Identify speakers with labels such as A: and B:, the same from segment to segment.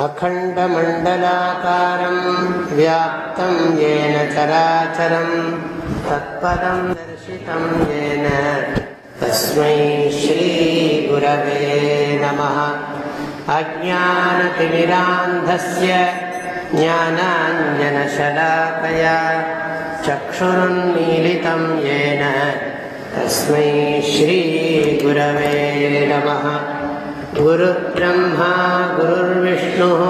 A: अखण्डमण्डलाकारम् व्याप्तं येन चराचरम् तत्पदं दर्शितं येन। तस्मै श्रीगुरवे नमः। अज्ञानतिमिरान्धस्य ज्ञानाञ्जनशलाकया चक्षुरुन्मीलितं येन। तस्मै श्रीगुरवे नमः गुरुब्रह्मा गुरुर्विष्णुः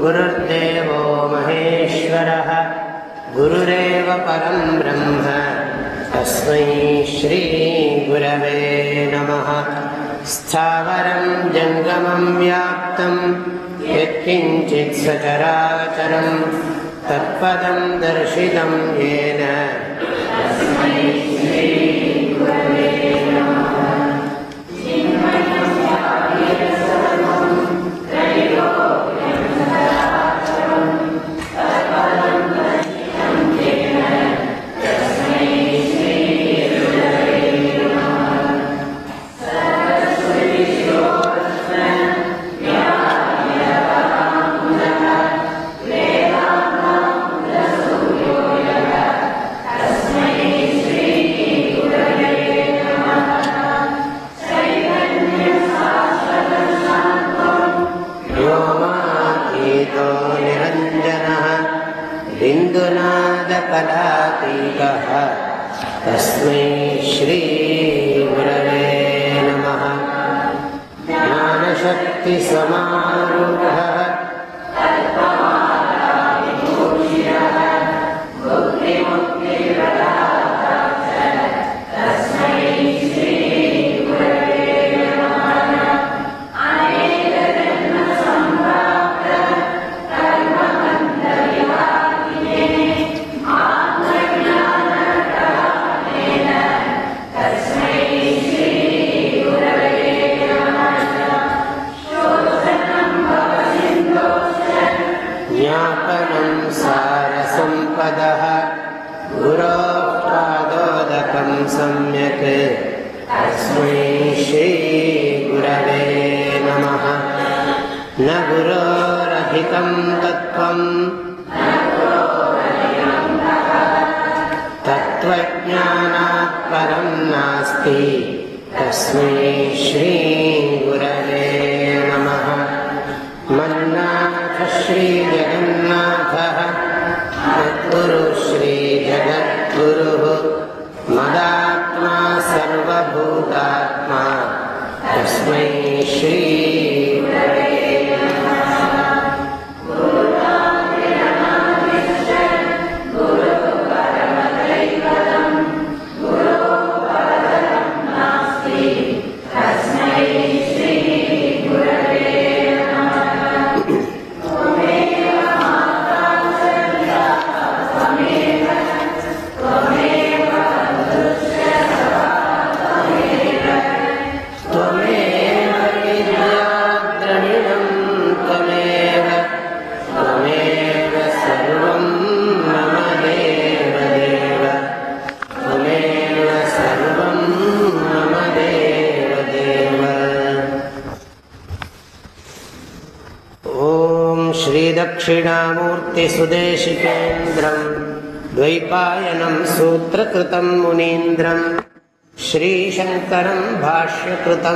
A: गुरुर्देवो महेश्वरः गुरुरेव परं ब्रह्म। तस्मै श्रीगुरवे नमः। स्थावरं जङ्गमं व्याप्तं यत्किञ्चित् सचराचरं तत्पदं दर्शितं येन भक्तिसमारुह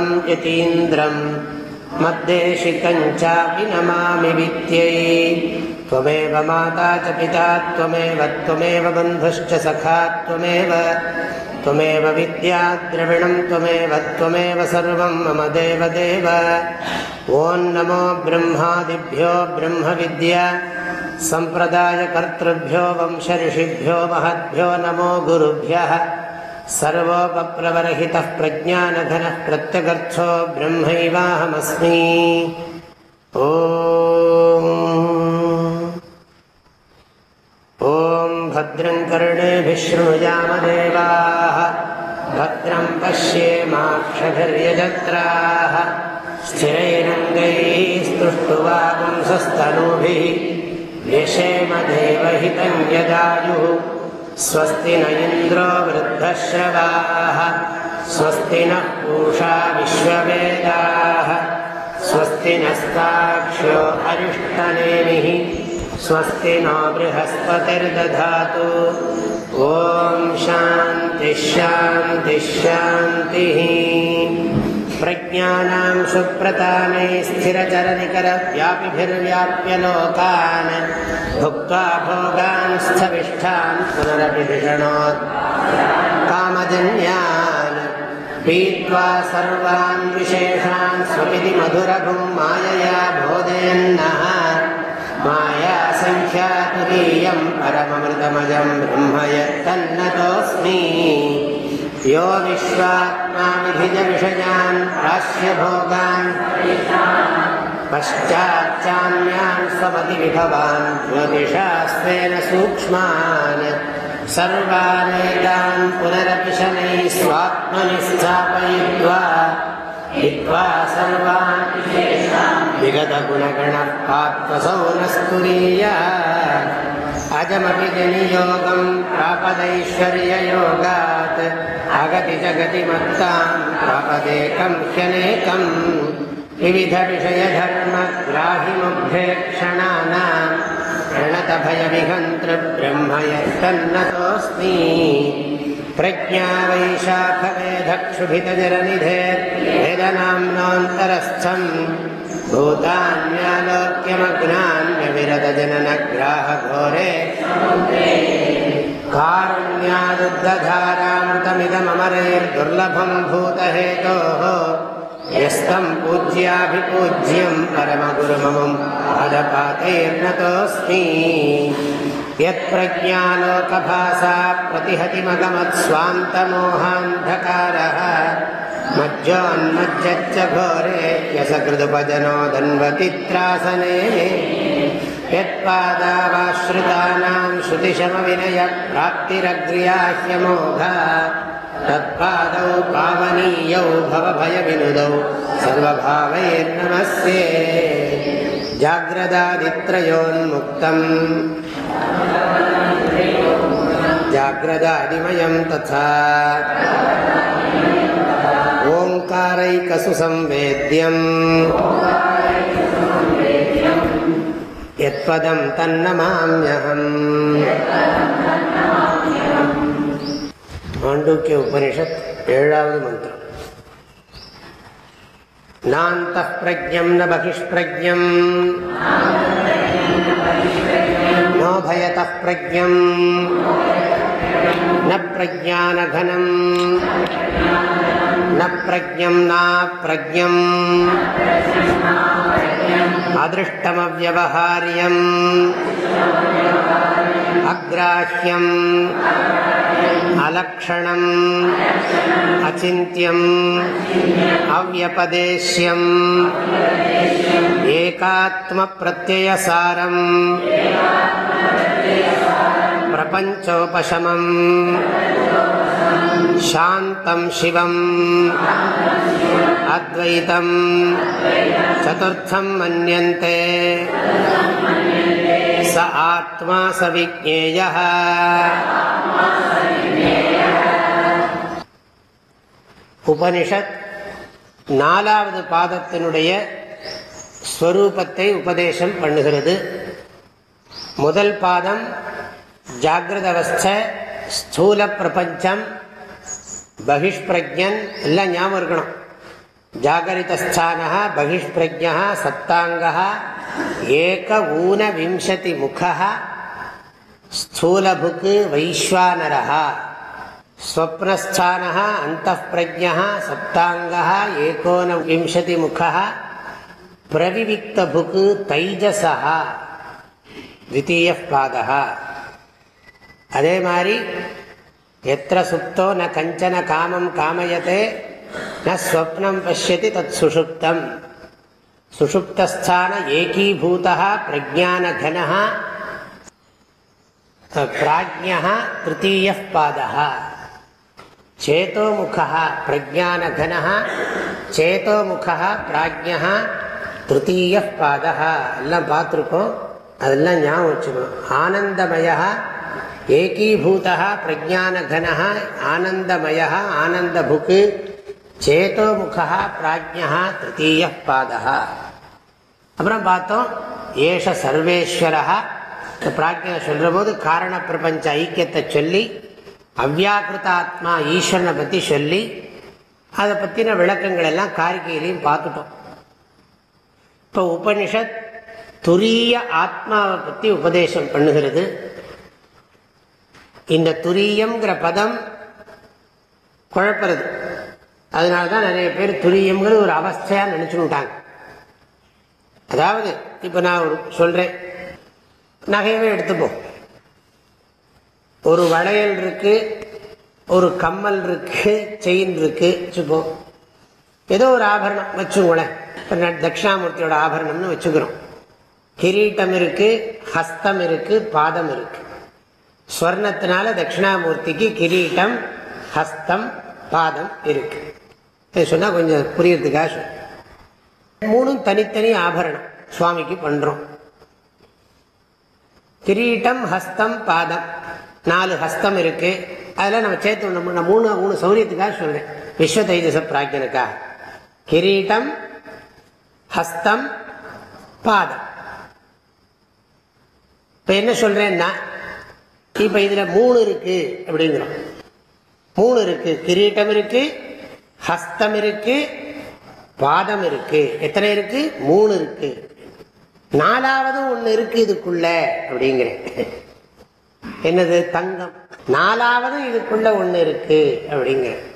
A: भाष्यकृतं यतीन्द्रं मद्देशिकं चापि नमामि विद्यै। त्वमेव माता च पिता त्वमेव त्वमेव बन्धुश्च सखा त्वमेव त्वमेव विद्याद्रविणं त्वमेव त्वमेव सर्वं मम देवदेव। ॐ नमो ब्रह्मादिभ्यो ब्रह्मविद्या सम्प्रदायकर्तृभ्यो वंशऋषिभ्यो महद्भ्यो नमो गुरुभ्यः सर्वोपप्रवरहितः प्रज्ञानघनः प्रत्यगर्थो ब्रह्मैवाहमस्मि। ॐ। भद्रं कर्णेभिः शृणुयामदेवाः। भद्रं पश्येमाक्षभिर्यजत्राः। स्थिरैरङ्गैस्तुष्टुवागुंसस्तनूभिः यशेम देवहितं यदायुः स्वस्ति न इन्द्रो वृद्धश्रवाः स्वस्ति नः पूषा विश्ववेदाः स्वस्ति नस्ताक्ष्यो अरिष्टनेमिः स्वस्ति नो बृहस्पतिर्दधातु। ॐ शान्तिश्शान्तिश्शान्तिः प्रज्ञानां सुप्रतानै स्थिरचरनिकरव्यापिभिर्व्याप्य लोकान् भुक्त्वा भोगान् स्थविष्ठान् पुनरपि विषणोत् कामजन्यान् पीत्वा सर्वान् विशेषान् स्वपिति मधुरभुं मायया बोधयन्नः। मायासङ्ख्यातुरीयं परममृतमजं ब्रह्म यत्तन्नतोऽस्मि यो विश्वात्मा विधिजविषयान् प्राश्यभोगान् पश्चाच्चान्यान् स्वमतिविभवान् ज्योतिषास्तेन सूक्ष्मान् सर्वानेतान् पुनरपि शनैः स्वात्मनि स्थापयित्वा हित्वा सर्वान् गुणगण आत्मसौ न स्तुरीया अजमपि जनियोगम् प्रापदैश्वर्ययोगात्। अगतिजगतिमत्ताम् प्रापदेकं श्यनेकम् विविधविषयधर्मग्राहिमभ्ये क्षणाना प्रणतभयविहन्तृ ब्रह्म यः तन्नतोऽस्ति प्रज्ञा वैशाखले धक्षुभितजलनिधे हृदनाम्नान्तरस्थम् भूतान्यालोक्यमग्नान्यविरतजननग्राहघोरे। कार्ण्यारुद्धधारामृतमिदममरेर्दुर्लभं भूतहेतोः। यस्तं पूज्याभिपूज्यं परमगुरुममुं पादपातैर्नतोऽस्मि। यत्प्रज्ञालोकभासा प्रतिहतिमगमत्स्वान्तमोहान्धकारः। मज्जोन्मज्जच्च घोरे यसकृदुपजनो धन्वतित्रासने यत्पादावाश्रितानां श्रुतिशमविनयप्राप्तिरग्र्याह्यमोघा तत्पादौ पावनीयौ भवभयविनुदौ सर्वभावैर्नमस्ये जाग्रदादित्रयोन्मुक्तम् जाग्रदादिमयं तथा ओङ्कारैकसुसंवेद्यम् यत्पदं तन्नमाम्यहम् माण्डुक्य उपनिषत् एवद् मन्त्रम् नान्तः प्रज्ञम् न बहिष्प्रज्ञम् नोभयतः प्रज्ञम् न प्रज्ञानघनम् न प्रज्ञम् नाप्रज्ञम् अदृष्टमव्यवहार्यम् अग्राह्यम् अलक्षणम् अचिन्त्यम् अव्यपदेश्यम् एकात्मप्रत्ययसारम् प्रपञ्चोपशमम् शान्तं शिवम् अद्वैतम् चतुर्थं मन्यन्ते स आत्मा स विज्ञेयः உபனிஷத் நாலாவது பாதத்தினுடைய ஸ்வரூபத்தை உபதேசம் பண்ணுகிறது முதல் பாதம் ஜாகிரத அவஸ்தை ஸ்தூல பிரபஞ்சம் பகிஷ்பிரஜன் எல்லாம் ஞாபகம் இருக்கணும் ஜாகரிதஸ்தான பகிஷ்பிரஜா சப்தாங்க ஏக ஊன விம்சதி முக ஸ்தூலபுக் வைஸ்வானரா स्वप्नस्थानः अन्तःप्रज्ञः सप्ताङ्गः एकोनविंशतिमुखः प्रविविक्तभुक् तैजसः द्वितीयः पादः அதே மாதிரி எத்திர சுப்தோ ந கஞ்சன காமம் காமயத்தே ந பசியதி தத் சுஷுப்தம். சுஷுப்தஸ்தான ஏகீபூதா பிரஜானகனா பிராஜ்யா திருத்தீய பாதா சேத்தோமுகः பிரஜானகனா சேத்தோமுகः பிராஜ்யா திருத்தீய பாதா எல்லாம் பார்த்துருக்கோம். அதெல்லாம் ஞாபகம் வச்சுக்கணும். ஆனந்தமயா ஏகீபூதா பிரஜானகனா ஆனந்தமய ஆனந்தபுக் சேத்தோமுகா பிராஜ்யா திருத்தீய பாதா அப்புறம் பார்த்தோம் ஏஷ சர்வேஸ்வரா பிராஜ்யனை சொல்கிற போது காரண பிரபஞ்ச ஐக்கியத்தை சொல்லி அவ்யாக்கிருதாத்மா ஈஸ்வரனை பற்றி சொல்லி அதை பற்றின விளக்கங்கள் எல்லாம் காரிக்கையிலையும் பார்த்துட்டோம். இப்போ உபனிஷத் துரிய ஆத்மாவை பற்றி உபதேசம் பண்ணுகிறது. இந்த துரியம்ங்கிற பதம் குழப்பறது. அதனால தான் நிறைய பேர் துரியம்ங்கிறது ஒரு அவஸ்தையாக நினச்சுட்டாங்க அதாவது இப்போ நான் ஒரு சொல்கிறேன் நகையவே எடுத்துப்போம் ஒரு வளையல் இருக்கு ஒரு கம்மல் இருக்கு செயின் இருக்கு வச்சுப்போம் ஏதோ ஒரு ஆபரணம் வச்சுங்களேன் தட்சிணாமூர்த்தியோட ஆபரணம்னு வச்சுக்கிறோம். கிரீட்டம் இருக்கு ஹஸ்தம் இருக்கு பாதம் இருக்கு. ஸ்வர்ணத்தினால தட்சிணாமூர்த்திக்கு கிரீட்டம் ஹஸ்தம் பாதம் இருக்கு. சொன்னா கொஞ்சம் புரியறதுக்காக சொல்ல மூணும் தனித்தனி ஆபரணம் சுவாமிக்கு பண்றோம். கிரீட்டம் ஹஸ்தம் பாதம் நாலு ஹஸ்தம் இருக்கு. அதெல்லாம் நம்ம சேர்த்து நம்ம மூணு மூணு சௌரியத்துக்காக சொல்றேன். விஸ்வ தைஜச பிராஜ்யனுக்காக. கிரீட்டம் ஹஸ்தம் பாதம். இப்ப என்ன சொல்றேன்னா இப்ப இதுல மூணு இருக்கு அப்படிங்கிறோம் மூணு இருக்கு. கிரீட்டம் இருக்கு ஹஸ்தம் இருக்கு பாதம் இருக்கு. எத்தனை இருக்கு? மூணு இருக்கு. நாலாவது ஒண்ணு இருக்கு இதுக்குள்ள அப்படிங்கிறேன். என்னது? தங்கம். நாலாவது இதுக்குள்ள ஒண்ணு இருக்கு அப்படிங்கிறேன்.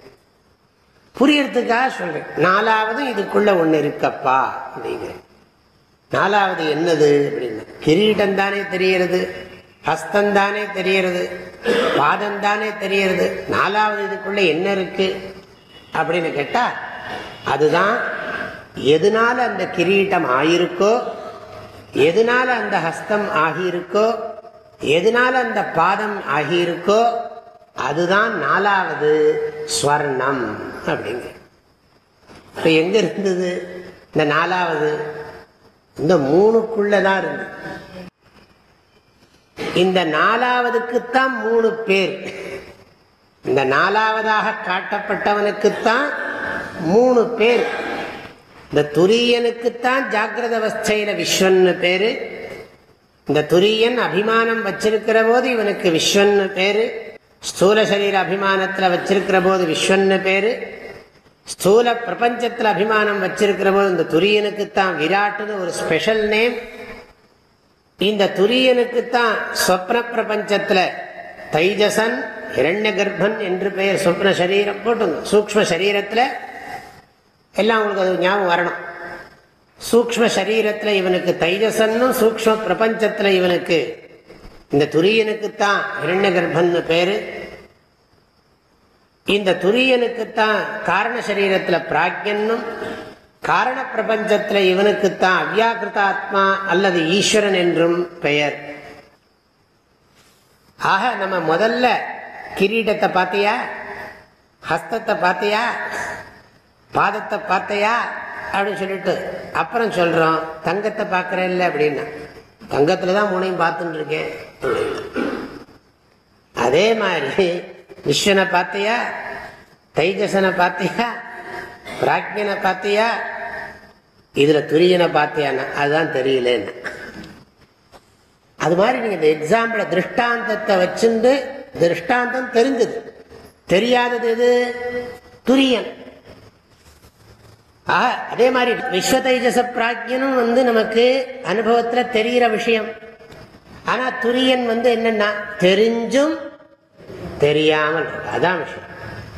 A: புரியறதுக்காக சொல்றேன். நாலாவது இதுக்குள்ள ஒண்ணு இருக்கப்பா அப்படிங்கிறேன். நாலாவது என்னது அப்படின்னு கிரீடம் தானே தெரியறது ஹஸ்தம் தானே தெரியறது பாதம் தானே தெரியறது நாலாவது இதுக்குள்ள என்ன இருக்கு? அப்படின்னு கேட்டா அதுதான் எதனால அந்த கிரீட்டம் ஆயிருக்கோ எதனால அந்த ஹஸ்தம் ஆகியிருக்கோ எதனால அந்த பாதம் ஆகியிருக்கோ அதுதான் நாலாவது ஸ்வர்ணம் அப்படிங்க இப்ப எங்க இருந்தது? இந்த நாலாவது இந்த மூணுக்குள்ளதான் இருந்தது. இந்த நாலாவதுக்குத்தான் மூணு பேர். இந்த நாலாவதாக காட்டப்பட்டவனுக்குத்தான் மூணு பேர். இந்த துரியனுக்குத்தான் ஜாகிரத அவஸ்தையில விஸ்வன்னு பேரு. இந்த துரியன் அபிமானம் வச்சிருக்கிற போது இவனுக்கு விஸ்வன்னு பேரு. ஸ்தூல சரீர அபிமானத்துல வச்சிருக்கிற போது விஸ்வன்னு பேரு. ஸ்தூல பிரபஞ்சத்துல அபிமானம் வச்சிருக்கிற போது இந்த துரியனுக்குத்தான் விராட்டுன்னு ஒரு ஸ்பெஷல் நேம் இந்த துரியனுக்குத்தான் சொப்ன பிரபஞ்சத்துல தைஜசன் இரண்ய கர்ப்பன் என்று பெயர் சொப்ன சரீரம் போட்டுங்க. சூக்ம சரீரத்தில் எல்லாம் உங்களுக்கு அது ஞாபகம் வரணும். சூக்ம சரீரத்தில் இவனுக்கு தைஜசன்னும் சூக்ம பிரபஞ்சத்தில் இவனுக்கு இந்த துரியனுக்குத்தான் இரண்ய கர்ப்பன் பேரு. இந்த துரியனுக்குத்தான் காரண சரீரத்தில் பிராக்யன்னும் காரண பிரபஞ்சத்தில் இவனுக்குத்தான் அவ்யாகிருதாத்மா அல்லது ஈஸ்வரன் என்றும் பெயர். ஆக நம்ம முதல்ல கிரீடத்தை பார்த்தியா? ஹஸ்தத்தை பார்த்தியா? பாதத்தை பார்த்தையா? அப்படின்னு சொல்லிட்டு அப்புறம் சொல்கிறோம் தங்கத்தை பார்க்குறேன் இல்லை அப்படின்னா. தங்கத்தில் தான் மூணையும் பார்த்துட்டு இருக்கேன். அதே மாதிரி விஸ்வனை பார்த்தியா? தைஜசனை பார்த்தியா? பிராக்யனை பார்த்தியா? இதுல துரியனை பார்த்தியானா அதுதான் தெரியலன்னு. அது மாதிரி நீங்க இந்த எக்ஸாம்பிள திருஷ்டாந்தத்தை வச்சுட்டு திருஷ்டாந்தம் தெரிஞ்சது. தெரியாதது எது? துரியன். அதே மாதிரி விஸ்வ தைஜச பிராஜ்யனும் வந்து நமக்கு அனுபவத்துல தெரிகிற விஷயம். ஆனா துரியன் வந்து என்னன்னா தெரிஞ்சும் தெரியாமல். அதான் விஷயம்.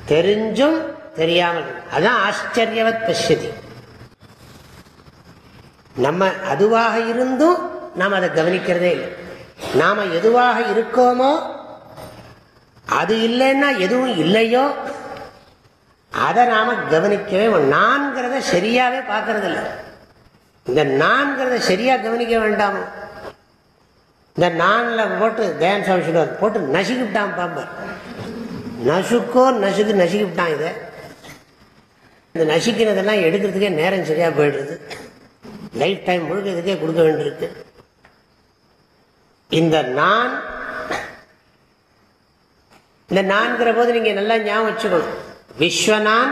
A: தெரிஞ்சும் தெரியாமல். அதான் ஆச்சரியவத் பசியதி நம்ம அதுவாக இருந்தும் நாம் அதை கவனிக்கிறதே இல்லை. நாம எதுவாக இருக்கோமோ அது இல்லைன்னா எதுவும் இல்லையோ அதை நாம கவனிக்கவே நான்கிறத சரியாவே பார்க்கறதில்ல. இந்த நான்கிறத சரியா கவனிக்க வேண்டாமோ? இந்த நான்ல போட்டு தயான் சுவாமி சொல்லுவார் போட்டு நசுக்கிவிட்டான் பாம்பர் நசுக்கோ நசுக்கு நசுக்கிவிட்டான் இதை. இந்த நசுக்கினதெல்லாம் எடுக்கிறதுக்கே நேரம் சரியா போயிடுறது. லைஃப் டைம் முழுக்க இதுக்கே கொடுக்க வேண்டியிருக்கு. இந்த நான் இந்த நான்கிற போது நீங்க நல்லா ஞாபகம் வச்சுக்கணும். விஸ்வநான்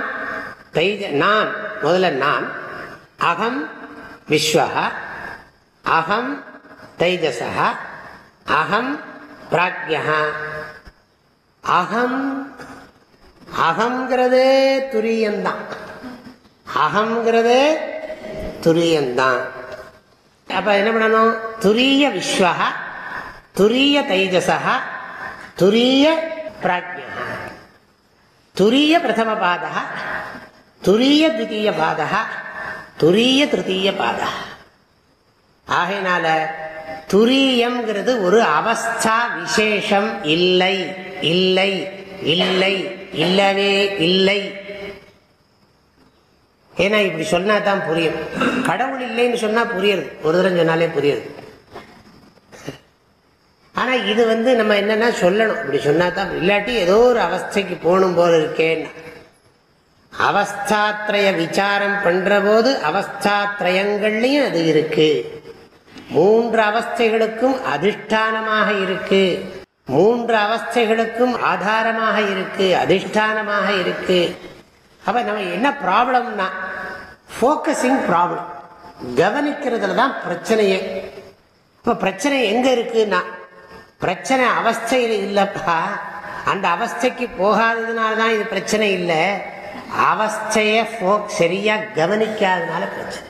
A: தைஜ நான் முதல்ல நான் அகம் விஸ்வா அகம் தைஜசா அகம் பிராக்யா அகம் அகங்கிறதே துரியந்தான் அகங்கிறதே துரியந்தான். அப்ப என்ன பண்ணணும்? துரிய விஸ்வா துரிய தைஜசா துரிய பிராஜ்யா துரிய பிரதம பாதா துரிய தித்தீய பாதா துரிய திருத்தீய பாதா ஆகையினால துரியம்ங்கிறது ஒரு அவஸ்தா விசேஷம் இல்லை இல்லை இல்லை இல்லவே இல்லை. ஏன்னா இப்படி சொன்னா தான் புரியும். கடவுள் இல்லைன்னு சொன்னா புரியுது. ஒரு தரம் சொன்னாலே புரியுது. ஆனா இது வந்து நம்ம என்னன்னா சொல்லணும். இப்படி சொன்னா தான் இல்லாட்டி ஏதோ ஒரு அவஸ்தைக்கு போகணும் போல இருக்கேன்னா அவஸ்தாத்ரய விசாரம் பண்ற போது அவஸ்தாத்ரயங்கள்லயும் அது இருக்கு. மூன்று அவஸ்தைகளுக்கும் அதிஷ்டானமாக இருக்கு. மூன்று அவஸ்தைகளுக்கும் ஆதாரமாக இருக்கு. அதிஷ்டானமாக இருக்கு. அப்போ நம்ம என்ன ப்ராப்ளம்னா ஃபோக்கஸிங் ப்ராப்ளம் கவனிக்கிறதுல தான் பிரச்சனையே. இப்போ பிரச்சனை எங்கே இருக்குன்னா பிரச்சனை அவஸ்தையில் இல்லைப்பா. அந்த அவஸ்தைக்கு போகாததுனால தான் இது பிரச்சனை இல்லை. அவஸ்தையை ஃபோ சரியாக கவனிக்காதனால பிரச்சனை.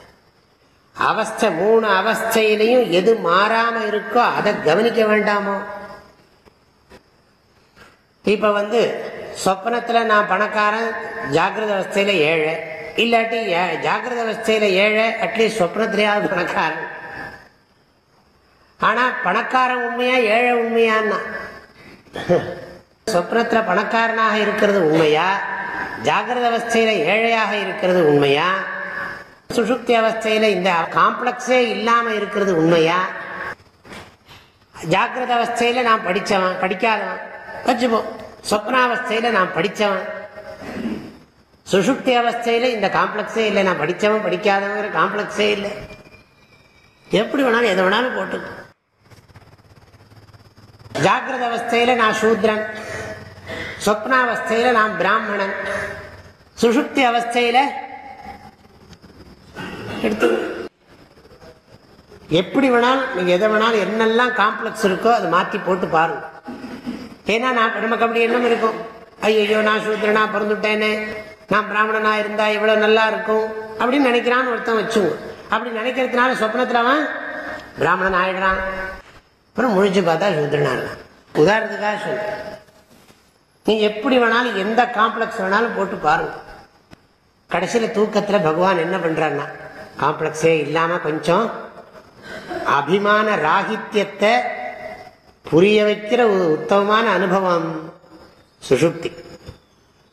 A: அவஸ்தை மூணு அவஸ்தையிலையும் எது மாறாமல் இருக்கோ அதை கவனிக்க வேண்டாமோ? இப்போ வந்து சொப்னத்தில் நான் பணக்காரன் ஜாகிரத அவஸ்தையில் ஏழை. இல்லாட்டி ஜாகிரத அவஸ்தையில் ஏழை அட்லீஸ்ட் சொப்னத்திலேயாவது பணக்காரன். ஆனால் பணக்காரன் உண்மையா ஏழை உண்மையான்னா? சொப்னத்தில் பணக்காரனாக இருக்கிறது உண்மையா? ஜாகிரத அவஸ்தையில் ஏழையாக இருக்கிறது உண்மையா? சுசுப்தி அவஸ்தையில் இந்த காம்ப்ளெக்ஸே இல்லாமல் இருக்கிறது உண்மையா? ஜாகிரத அவஸ்தையில் நான் படித்தவன் படிக்காதவன். வச்சுப்போம். சொப்னாவஸ்தையில நான் படிச்சவன். சுசுப்தி அவஸ்தையில இந்த காம்ப்ளெக்ஸே இல்லை. நான் படிச்சவன் படிக்காதவங்கிற காம்ப்ளெக்ஸே இல்லை. எப்படி வேணாலும் எதை வேணாலும் போட்டு ஜாகிரத அவஸ்தையில நான் சூத்ரன். சொப்னாவஸ்தையில நான் பிராமணன். சுசுப்தி அவஸ்தையில எடுத்து எப்படி வேணாலும் நீங்க எதை வேணாலும் என்னெல்லாம் காம்ப்ளெக்ஸ் இருக்கோ அதை மாற்றி போட்டு பாருங்க. ஏன்னா நான் நமக்கு அப்படி எண்ணம் இருக்கும். ஐயோ நான் சூத்ரனா பிறந்துட்டேனே. நான் பிராமணனா இருந்தா இவ்வளவு நல்லா இருக்கும். அப்படின்னு நினைக்கிறான்னு ஒருத்தன் வச்சுங்க அப்படி நினைக்கிறதுனால சொப்னத்துல அவன் பிராமணன் ஆயிடுறான். அப்புறம் முழிச்சு பார்த்தா சூத்திரனா இருக்கான் உதாரணத்துக்காக சொல்றேன். நீ எப்படி வேணாலும் எந்த காம்ப்ளெக்ஸ் வேணாலும் போட்டு பாருங்க கடைசியில தூக்கத்துல பகவான் என்ன பண்றான்னா காம்ப்ளெக்ஸே இல்லாம கொஞ்சம் அபிமான ராகித்யத்தை புரிய வைக்கிற உத்தமமான அனுபவம் சுஷுப்தி.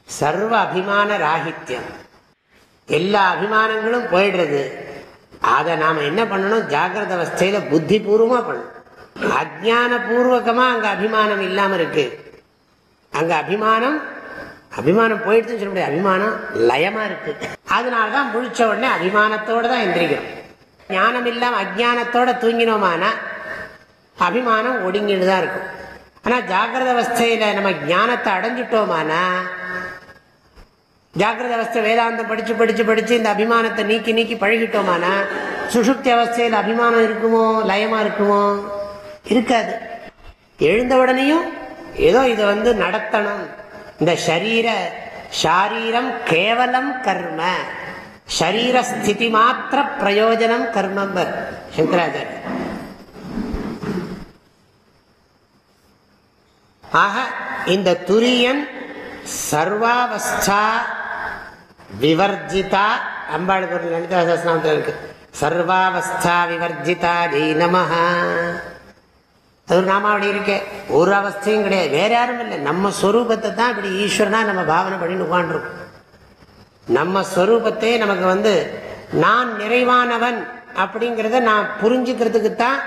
A: சர்வ அபிமான ராகித்யம். எல்லா அபிமானங்களும் போயிடுறது. அதை நாம் என்ன பண்ணணும்? ஜாகிரத அவஸ்தையில் புத்தி பூர்வமாக பண்ணணும். அஜான பூர்வகமாக அங்கே அபிமானம் இல்லாமல் இருக்கு. அங்கே அபிமானம் அபிமானம் போயிடுச்சுன்னு சொல்ல முடியாது. அபிமானம் லயமாக இருக்கு. அதனாலதான் முழிச்ச உடனே அபிமானத்தோடு தான் எந்திரிக்கிறோம். ஞானம் இல்லாமல் அஜானத்தோட தூங்கினோமானா அபிமானம் ஒடுங்கிட்டு தான் இருக்கும். ஆனால் ஜாகிரத அவஸ்தையில் நம்ம ஞானத்தை அடைஞ்சிட்டோமானா ஜாகிரத அவஸ்தை வேதாந்தம் படித்து படித்து படித்து இந்த அபிமானத்தை நீக்கி நீக்கி பழகிட்டோமானா சுசுப்தி அவஸ்தையில் அபிமானம் இருக்குமோ லயமாக இருக்குமோ? இருக்காது. எழுந்த உடனேயும் ஏதோ இதை வந்து நடத்தணும். இந்த ஷரீர ஷாரீரம் கேவலம் கர்ம. ஷரீரஸ்திதி மாத்திர பிரயோஜனம் கர்மம்பர் சங்கராச்சாரிய. ஆக இந்த துரியன் சர்வாவஸ்தா விவர்ஜிதா அம்பாள் லலிதா சஸ்நாமத்தில் இருக்கு. சர்வாவஸ்தா விவர்ஜிதா ஜெய் நமஹா. அது ஒரு அப்படி இருக்கேன் ஒரு அவஸ்தையும் கிடையாது. வேற யாரும் இல்லை. நம்ம ஸ்வரூபத்தை தான் இப்படி ஈஸ்வரனா நம்ம பாவனை பண்ணி உட்காந்துருக்கோம் நம்ம ஸ்வரூபத்தை நமக்கு வந்து நான் நிறைவானவன் அப்படிங்கிறத நான் புரிஞ்சுக்கிறதுக்கு தான்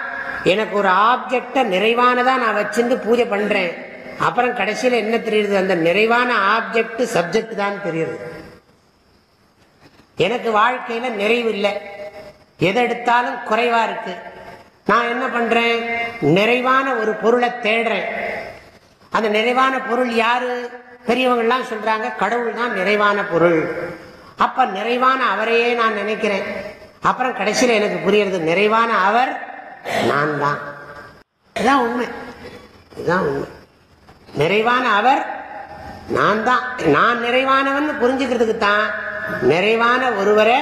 A: எனக்கு ஒரு ஆப்ஜெக்டை நிறைவானதாக நான் வச்சுருந்து பூஜை பண்ணுறேன் அப்புறம் கடைசியில் என்ன தெரியுது? அந்த நிறைவான ஆப்ஜெக்ட் சப்ஜெக்ட் தான் தெரியுது. எனக்கு வாழ்க்கையில் நிறைவு இல்லை. எதை எடுத்தாலும் குறைவா இருக்கு. நான் என்ன பண்றேன்? நிறைவான ஒரு பொருளை தேடுறேன். அந்த நிறைவான பொருள் யாரு? பெரியவங்கள்லாம் சொல்றாங்க கடவுள் தான் நிறைவான பொருள். அப்ப நிறைவான அவரையே நான் நினைக்கிறேன். அப்புறம் கடைசியில் எனக்கு புரியறது நிறைவான அவர் நான் தான். இதுதான் உண்மை. இதுதான் உண்மை. நிறைவான அவர் நான் தான் நான் நிறைவானவன் புரிஞ்சுக்கிறதுக்கு தான் நிறைவான ஒருவரை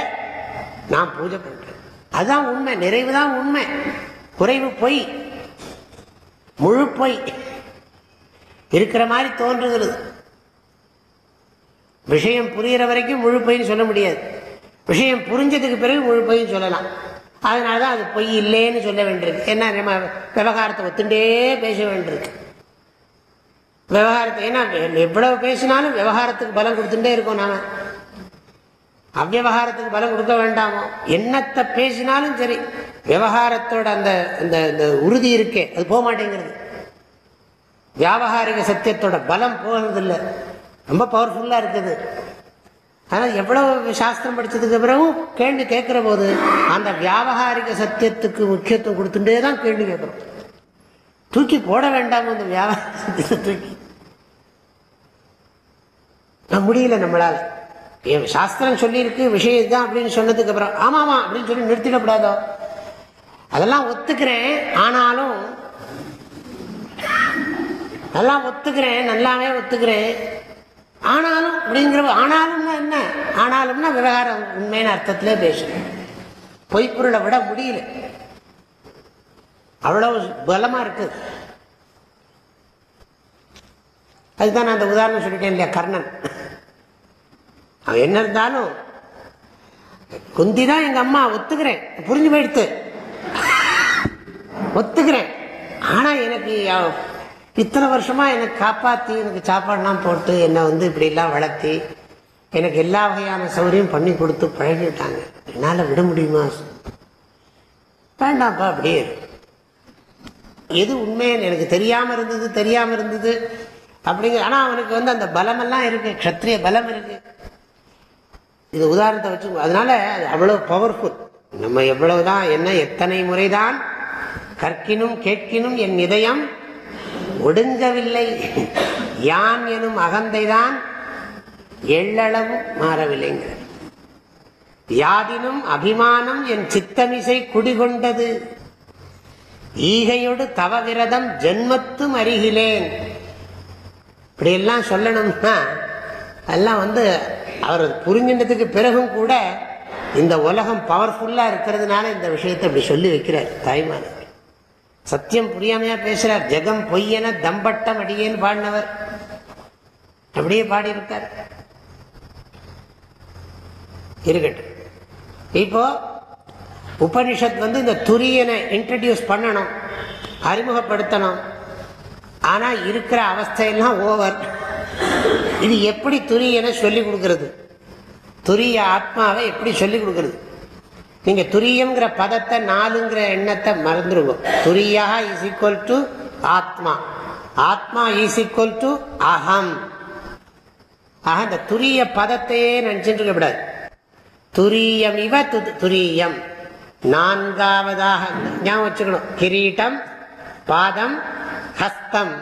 A: நான் பூஜை பண்றேன் அதுதான் உண்மை நிறைவு தான் உண்மை. குறைவு பொய் முழு பொய். இருக்கிற மாதிரி தோன்றுகிறது விஷயம் புரிகிற வரைக்கும் முழு பொய்ன்னு சொல்ல முடியாது. விஷயம் புரிஞ்சதுக்கு பிறகு முழு பொய்ன்னு சொல்லலாம். அதனால தான் அது பொய் இல்லைன்னு சொல்ல வேண்டியிருக்கு. என்ன நம்ம விவகாரத்தை ஒத்துண்டே பேச வேண்டியிருக்கு. விவகாரத்தை ஏன்னா எவ்வளவு பேசினாலும் விவகாரத்துக்கு பலம் கொடுத்துட்டே இருக்கோம் நாம. அவ்வகாரத்துக்கு பலம் கொடுக்க வேண்டாமோ? என்னத்தை பேசினாலும் சரி விவகாரத்தோட அந்த இந்த உறுதி இருக்கே அது போக மாட்டேங்கிறது. வியாபகாரிக சத்தியத்தோட பலம் போகிறதில்லை. ரொம்ப பவர்ஃபுல்லாக இருக்குது. ஆனால் எவ்வளவு சாஸ்திரம் படித்ததுக்கு பிறகும் கேள்வி கேட்குற போது அந்த வியாபகாரிக சத்தியத்துக்கு முக்கியத்துவம் கொடுத்துட்டே தான் கேள்வி கேட்குறோம். தூக்கி போட வேண்டாம் அந்த வியாபாரத்தை தூக்கி. நான் முடியல நம்மளால். என் சாஸ்திரம் சொல்லியிருக்கு விஷயம் தான் அப்படின்னு சொன்னதுக்கு அப்புறம் ஆமாமா அப்படின்னு சொல்லி நிறுத்திடக்கூடாதோ? அதெல்லாம் ஒத்துக்கிறேன் ஆனாலும் நல்லா ஒத்துக்கிறேன் நல்லாவே ஒத்துக்கிறேன். ஆனாலும் அப்படிங்கிற ஆனாலும்னா என்ன? ஆனாலும்னா விவகாரம் உண்மையான அர்த்தத்திலே பேசுகிறேன் பொய்ப்பொருளை விட முடியல. அவ்வளவு பலமா இருக்குது அதுதான் நான் அந்த உதாரணம் சொல்லிட்டேன் இல்லையா கர்ணன். அவன் என்ன இருந்தாலும் குந்தி தான் எங்க அம்மா ஒத்துக்கிறேன். புரிஞ்சு போயிடுத்து. ஒத்துக்கிறேன். ஆனா எனக்கு இத்தனை வருஷமா எனக்கு காப்பாத்தி எனக்கு சாப்பாடுலாம் போட்டு என்னை வந்து இப்படி எல்லாம் வளர்த்தி எனக்கு எல்லா வகையான சௌகரியம் பண்ணி கொடுத்து பழகிட்டாங்க என்னால விட முடியுமா? வேண்டாம்ப்பா அப்படியே எது உண்மைன்னு எனக்கு தெரியாம இருந்தது தெரியாம இருந்தது அப்படிங்கிற ஆனா அவனுக்கு வந்து அந்த பலமெல்லாம் இருக்கு க்ஷத்ரிய பலம் இருக்கு. இது உதாரணத்தை வச்சு அதனால அது அவ்வளவு பவர்ஃபுல் நம்ம எவ்வளவுதான் என்ன எத்தனை முறைதான் கற்கினும் கேட்கினும் என் இதயம் ஒடுங்கவில்லை. யான் எனும் அகந்தை தான் எள்ளளவும் மாறவில்லைங்கிற யாதினும் அபிமானம் என் சித்தமிசை குடிகொண்டது. ஈகையோடு தவவிரதம் ஜென்மத்தும் அறிகிலேன் இப்படியெல்லாம் சொல்லணும்னா எல்லாம் வந்து அவர் புரிஞ்சின்றதுக்கு பிறகும் கூட இந்த உலகம் பவர்ஃபுல்லா இருக்கிறதுனால இந்த விஷயத்தை இப்படி சொல்லி வைக்கிறார் தாய்மானவர் சத்தியம் புரியாமையா பேசுறார். ஜெகம் பொய்யென தம்பட்டம் அடியேன்னு பாடினவர். அப்படியே பாடியிருக்கார். இருக்கட்டும். இப்போ உபனிஷத் வந்து இந்த துரியனை இன்ட்ரடியூஸ் பண்ணணும் அறிமுகப்படுத்தணும். ஆனால் இருக்கிற அவஸ்தையெல்லாம் ஓவர் இது எப்படி துரியனை சொல்லி கொடுக்கறது? துரிய ஆத்மாவை எப்படி சொல்லி கொடுக்கறது? நீங்கள் துரியங்கிற பதத்தை நாலுங்கிற எண்ணத்தை மறந்துடுவோம் துரியா இஸ் ஈக்குவல் டு ஆத்மா. ஆத்மா இஸ் ஈக்குவல் டு அகம். ஆக இந்த துரிய பதத்தையே நினச்சிட்டு இருக்கக்கூடாது துரியம் இவ துரியம். நான்காவதாக ஞாபகம் வச்சுக்கணும். கிரீட்டம் பாதம் ஹஸ்தம்.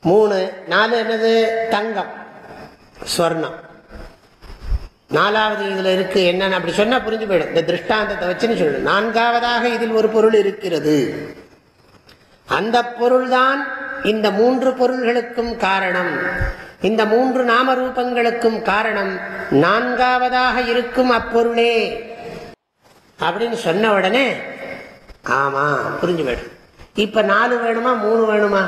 A: மூணு நாலு என்னது? தங்கம். ஸ்வர்ணம் நாலாவது இதுல இருக்கு என்னன்னு அப்படி சொன்னா புரிஞ்சு போயிடும். இந்த திருஷ்டாந்தத்தை வச்சுன்னு சொல்லணும். நான்காவதாக இதில் ஒரு பொருள் இருக்கிறது. அந்த பொருள்தான் இந்த மூன்று பொருள்களுக்கும் காரணம். இந்த மூன்று நாம ரூபங்களுக்கும் காரணம். நான்காவதாக இருக்கும் அப்பொருளே. அப்படின்னு சொன்ன உடனே ஆமா புரிஞ்சு போயிடும் இப்ப நாலு வேணுமா மூணு வேணுமா?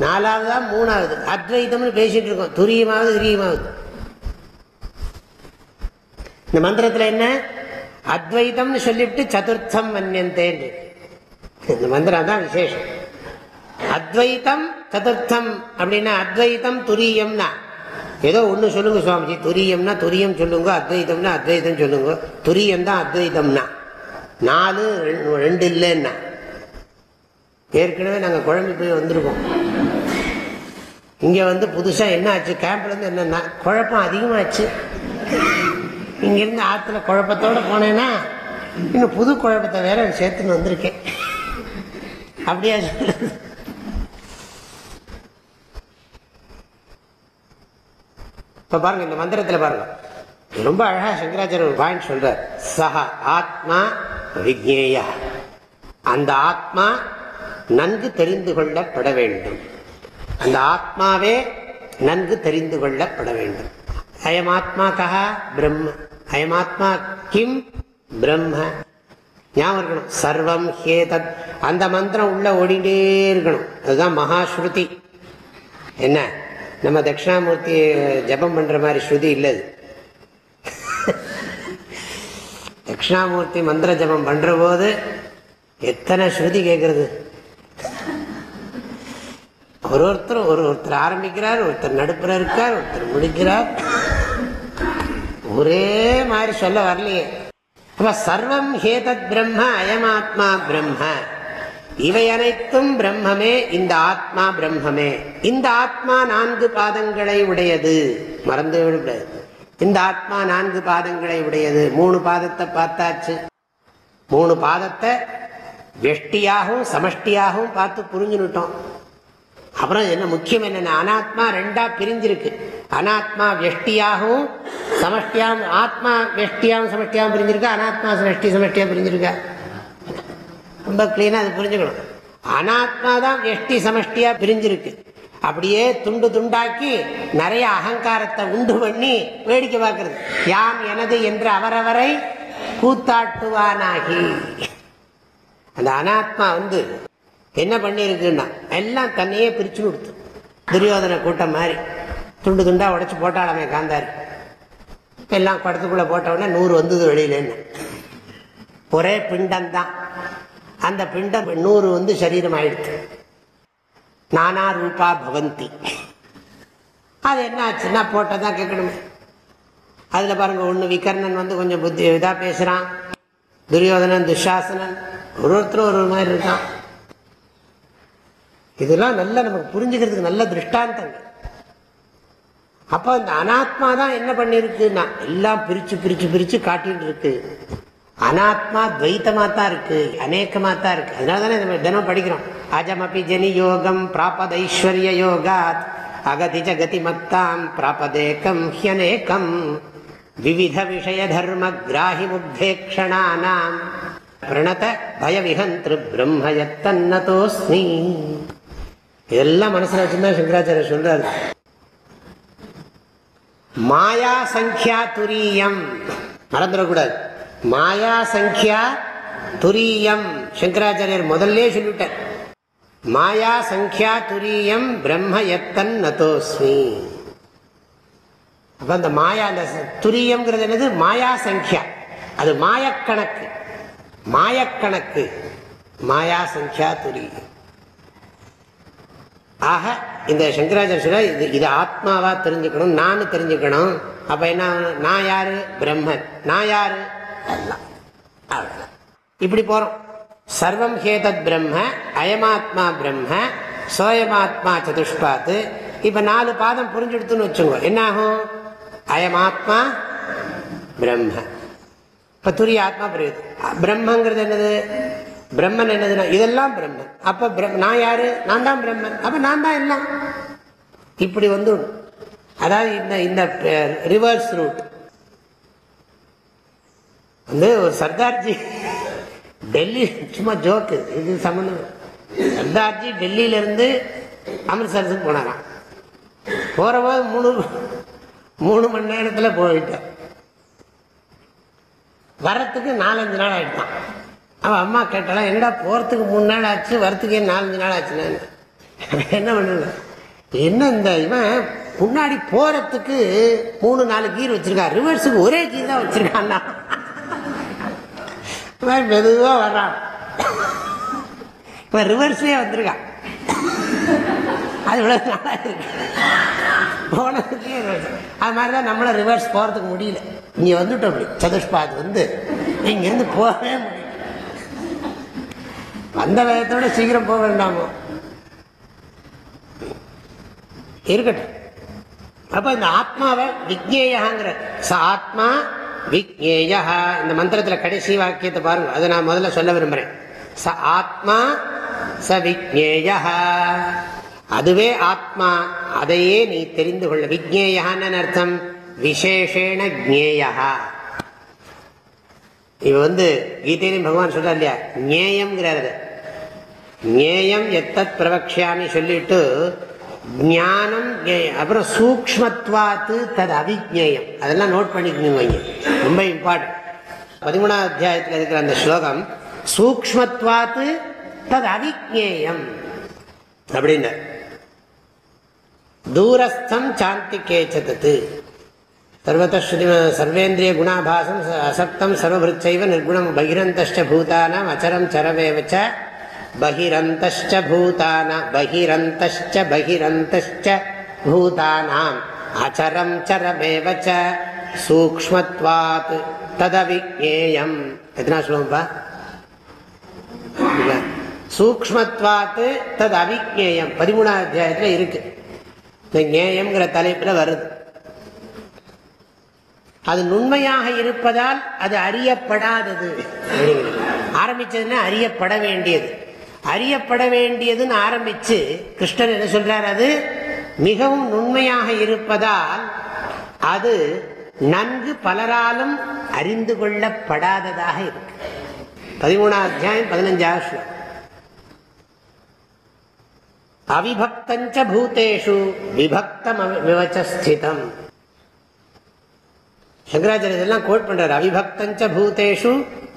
A: நாலாவதா மூணாவது? அத்வைதம்னு பேசிட்டு இருக்கோம். துரியமாவது துரியமாவது இந்த மந்திரத்துல என்ன? அத்வைதம்னு சொல்லிவிட்டு சதுர்த்தம் மன்யந்தேன்னு இந்த மந்திரம் தான் விசேஷம். அத்வைத்தம் சதுர்த்தம் அப்படின்னா அத்வைத்தம் துரியம்னா. ஏதோ ஒன்று சொல்லுங்க சுவாமிஜி. துரியம்னா துரியம் சொல்லுங்க அத்வைத்தம்னா அத்வைத்தம் சொல்லுங்க. துரியம் தான் அத்வைத்தம்னா நாலு ரெண்டு- ரெண்டு இல்லைன்னா. ஏற்கனவே நாங்கள் குழம்பு போய் வந்திருக்கோம். இங்கே வந்து புதுசாக என்ன ஆச்சு? கேம்ப்லேருந்து என்னென்னா குழப்பம் அதிகமாச்சு. இங்கேருந்து ஆற்றுல குழப்பத்தோடு போனேன்னா இன்னும் புது குழப்பத்தை வேற சேர்த்துன்னு வந்திருக்கேன். அப்படியா சொல்லுது இப்போ பாருங்கள் இந்த மந்திரத்தில் பாருங்கள் ரொம்ப அழகா சங்கராச்சாரிய ஒரு பாயிண்ட் சொல்கிறார் சஹ ஆத்மா விக்னேயா அந்த ஆத்மா நன்கு தெரிந்து கொள்ளப்பட வேண்டும். அந்த ஆத்மாவே நன்கு தெரிந்து கொள்ளப்பட வேண்டும். அயமாத்மா கஹா பிரம்ம. அயமாத்மா கிம் பிரம்ம. ஞாபகம் இருக்கணும். சர்வம் ஹேதத். அந்த மந்திரம் உள்ள ஓடிண்டே இருக்கணும். அதுதான் மகாஸ்ருதி. என்ன? நம்ம தட்சிணாமூர்த்தி ஜபம் பண்ற மாதிரி ஸ்ருதி இல்லை அது. தட்சிணாமூர்த்தி மந்திர ஜபம் பண்ற போது எத்தனை ஸ்ருதி கேட்கறது ஒரு ஒருத்தர் ஒரு ஒருத்தர் ஆரம்பிக்கிறார் ஒருத்தர் நடுப்புற இருக்கார் ஒருத்தர் முடிக்கிறார். ஒரே மாதிரி சொல்ல வரலையே. அப்ப சர்வம் ஹேதத் பிரம்ம அயமாத்மா பிரம்ம. இவை அனைத்தும் பிரம்மமே இந்த ஆத்மா பிரம்மமே. இந்த ஆத்மா நான்கு பாதங்களை உடையது. மறந்து விடக்கூடாது. இந்த ஆத்மா நான்கு பாதங்களை உடையது. மூணு பாதத்தை பார்த்தாச்சு. மூணு பாதத்தை வெஷ்டியாகவும் சமஷ்டியாகவும் பார்த்து புரிஞ்சுனுட்டோம். அப்புறம் என்ன முக்கியம் என்னென்ன அனாத்மா ரெண்டா பிரிஞ்சிருக்கு. அனாத்மா வெஷ்டியாகவும் சமஷ்டியாகவும் ஆத்மா வெஷ்டியாகவும் சமஷ்டியாகவும் பிரிஞ்சிருக்கா. அனாத்மா சமஷ்டி சமஷ்டியாக பிரிஞ்சிருக்கா? ரொம்ப க்ளீனாக அது புரிஞ்சுக்கணும். அனாத்மா தான் எஷ்டி சமஷ்டியாக பிரிஞ்சிருக்கு. அப்படியே துண்டு துண்டாக்கி நிறைய அகங்காரத்தை உண்டு பண்ணி வேடிக்கை பார்க்கறது. யாம் எனது என்று அவரவரை கூத்தாட்டுவானாகி. அந்த அனாத்மா வந்து என்ன பண்ணியிருக்குன்னா எல்லாம் தன்னையே பிரிச்சு கொடுத்து. துரியோதன கூட்டம் மாதிரி. துண்டு துண்டா உடைச்சு போட்டாளமே காந்தாரி. எல்லாம் குடத்துக்குள்ள போட்டவுடனே நூறு வந்தது வெளியிலன்னு. ஒரே பிண்டம் தான். அந்த பிண்டம் நூறு வந்து சரீரம் ஆயிடுச்சு நானா ரூபா பவந்தி. அது என்ன ஆச்சுன்னா போட்டதான் கேட்கணுமே. அதுல பாருங்க ஒண்ணு விகர்ணன் வந்து கொஞ்சம் புத்தி இதா பேசுறான். துரியோதனன் துஷாசனன் ஒரு ஒருத்தரும் ஒரு ஒரு மாதிரி இருக்கான். இதெல்லாம் நல்ல நமக்கு புரிஞ்சுக்கிறதுக்கு நல்ல திருஷ்டாந்தங்கள். அப்போ இந்த அனாத்மா தான் என்ன பண்ணிருக்குன்னா எல்லாம் பிரிச்சு பிரிச்சு பிரிச்சு காட்டிட்டு இருக்கு. அனாத்மா துவைத்தமாக தான் இருக்கு அநேகமா தான் இருக்கு. அதனால தானே நம்ம தினம் படிக்கிறோம். அஜமபி ஜனி யோகம் பிராபத ஐஸ்வர்ய யோகாத் அகதி ஜகதி மத்தாம் பிராபதேக்கம் ஹியநேகம் விவித விஷய தர்ம கிராஹி முக்தேக்ஷணானாம். பிரணத பயவிஹந்திரு பிரம்மயத்தன்னதோஸ்மி. இதெல்லாம் மனசில் வச்சுதான் சங்கராச்சாரிய சொல்றாரு. மாயா சங்கியா துரியம். மறந்துடக்கூடாது. மாயா சங்கியா துரியம். சங்கராச்சாரியர் முதல்ல சொல்லிவிட்டார். மாயா சங்கியா துரியம் பிரம்ம எத்தன் நதோஸ்மி. அப்ப அந்த மாயா அந்த துரியம்ங்கிறது என்னது? மாயா சங்கியா அது மாயக்கணக்கு. மாயக்கணக்கு. மாயா சங்கியா துரியம். ஆக இந்த சங்கராச்சாரிய இது இது ஆத்மாவா தெரிஞ்சுக்கணும் நான் தெரிஞ்சுக்கணும். அப்ப என்ன நான் யாரு? பிரம்மன். நான் யாரு? எல்லாம். அவ்வளோதான் இப்படி போகிறோம் சர்வம் ஹேதத் பிரம்ம அயமாத்மா பிரம்ம சோயமாத்மா சதுஷ்பாத்து. இப்போ நாலு பாதம் புரிஞ்செடுத்துன்னு வச்சுங்க என்னாகும்? அயமாத்மா பிரம்ம. இப்போ துரிய ஆத்மா புரியுது. பிரம்மங்கிறது என்னது? பிரம்மன் என்னதுன்னா இதெல்லாம் பிரம்மன். அப்போ பிரம்- நான் யாரு? நான் தான் பிரம்மன். அப்போ நான் தான் எல்லாம் இப்படி வந்துடும். அதாவது இந்த இந்த ரிவர்ஸ் ரூட் வந்து ஒரு சர்தார்ஜி டெல்லி சும்மா ஜோக்கு இது சம்பந்தம் சர்தார்ஜி டெல்லியில இருந்து போனாராம். போகிறபோது மூணு மூணு மணி நேரத்தில் போயிட்டார். வர்றதுக்கு நாலஞ்சு நாள் ஆகிட்டான் அவன் அம்மா கேட்டாலாம் என்னடா போகிறதுக்கு மூணு நாள் ஆச்சு? வரத்துக்கு ஏன் நாலஞ்சு நாள் ஆச்சு? நான் என்ன பண்ணுறது? என்ன இந்த இவன் முன்னாடி போகிறதுக்கு மூணு நாலு கீர் வச்சுருக்கான். ரிவர்ஸுக்கு ஒரே கீர் தான் வச்சுருக்கான்னா இவன் மெதுவா வர்றான். இவன் ரிவர்ஸே வந்திருக்கான். அது இவ்வளோ நல்லா இருக்கு. போனதுக்கே அது மாதிரி தான் நம்மள ரிவர்ஸ் போறதுக்கு முடியல. இங்கே வந்துட்டோம் அப்படி சதுஷ்பாத் வந்து இங்கேருந்து போகவே முடியல. வந்த வேகத்தோட சீக்கிரம் போக வேண்டாமோ? இருக்கட்டும். அப்போ இந்த ஆத்மாவை விஜேயாங்கிற ச ஆத்மா விக்னேயா இந்த மந்திரத்தில் கடைசி வாக்கியத்தை பாருங்க. அதை நான் முதல்ல சொல்ல விரும்புகிறேன் ச ஆத்மா ச விக்னேயா அதுவே ஆத்மா. அதையே நீ தெரிந்து கொள்ள விக்னேயான்னு அர்த்தம் விசேஷேண ஜேயா இவ வந்து கீதையிலும் பகவான் சொல்ற இல்லையா? ஞேயம்ங்கிறாரு. ஞேயம் எத்தத் பிரபக்ஷாமி சொல்லிட்டு ஞானம் அப்புறம் சூக்மத்வாத்து தது அவிஜேயம் அதெல்லாம் நோட் பண்ணிக்கணுங்க ரொம்ப இம்பார்ட்டன்ட் பதிமூணாவது அத்தியாயத்தில் இருக்கிற அந்த ஸ்லோகம் சூக்மத்வாத்து தது அவிஜேயம் அப்படின்னு தூரஸ்தம் சாந்தி கேச்சதத்து சர்வத சர்வேந்திரிய குணாபாசம் அசக்தம் சர்வபிருச்சைவ நிர்குணம் பகிரந்தஷ்ட பூதானாம் அச்சரம் சரவேவச்ச பகிரந்தஷ்ட பூதானா பகிரந்தஷ்ட பகிரந்தஷ்ட பூதானாம் அச்சரம் சரமேவச்ச சூக்மத்வாத் ததவிஜேயம் எத்தனா சொல்லுவோம்ப்பா சூக்மத்வாத்து தது அவிஜேயம் பதிமூணாவது அத்தியாயத்தில் இருக்கு. இந்த ஞேயம்ங்கிற தலைப்பில் வருது. அது நுண்மையாக இருப்பதால் அது அறியப்படாதது. ஆரம்பிச்சதுன்னா அறியப்பட வேண்டியது. அறியப்பட வேண்டியதுன்னு ஆரம்பிச்சு கிருஷ்ணன் என்ன சொல்றார் அது? மிகவும் நுண்மையாக இருப்பதால் அது நன்கு பலராலும் அறிந்து கொள்ளப்படாததாக இருக்கு. பதிமூணாம் அத்தியாயம் பதினஞ்சாவது ஸ்லோகம். அவிபக்தஞ்ச பூத்தேஷு விபக்தம் விவச்சஸ்திதம் சங்கராச்சாரிய இதெல்லாம் கோட் பண்றார். அவிபக்தஞ்ச பூத்தேஷு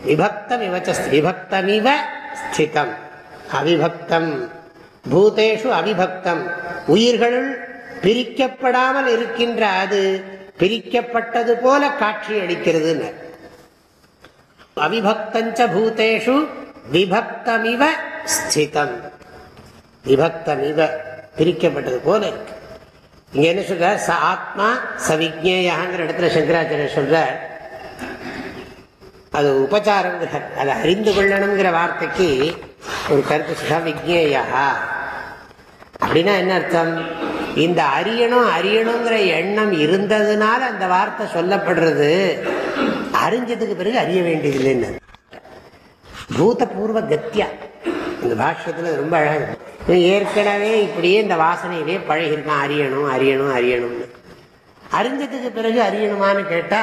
A: விபக்தம் விபக்தமிவ ஸ்திதம். அவிபக்தம். பூதேஷு அவிபக்தம். உயிர்களுள் பிரிக்கப்படாமல் இருக்கின்ற அது பிரிக்கப்பட்டது போல காட்சி அளிக்கிறது அவிபக்தஞ்ச பூதேஷு விபக்தமிவ ஸ்திதம். விபக்தமிவ பிரிக்கப்பட்டது போல இருக்கு. இங்க என்ன சொல்ற? ச ஆத்மா சவிஜேயாங்கிற இடத்துல சங்கராச்சாரிய சொல்ற அது உபச்சாரம் அதை அறிந்து கொள்ளணுங்கிற வார்த்தைக்கு ஒரு கருத்து ச விஜேயா அப்படின்னா என்ன அர்த்தம்? இந்த அறியணும் அறியணுங்கிற எண்ணம் இருந்ததுனால அந்த வார்த்தை சொல்லப்படுறது. அறிஞ்சதுக்கு பிறகு அறிய வேண்டியதில்லைன்னு. பூதபூர்வ கத்தியா? இந்த பாஷ்யத்தில் ரொம்ப அழகாக ஏற்கனவே இப்படியே இந்த வாசனையிலே பழகிருக்கான் அறியணும் அறியணும் அறியணும்னு அறிஞ்சதுக்கு பிறகு அறியணுமான்னு கேட்டா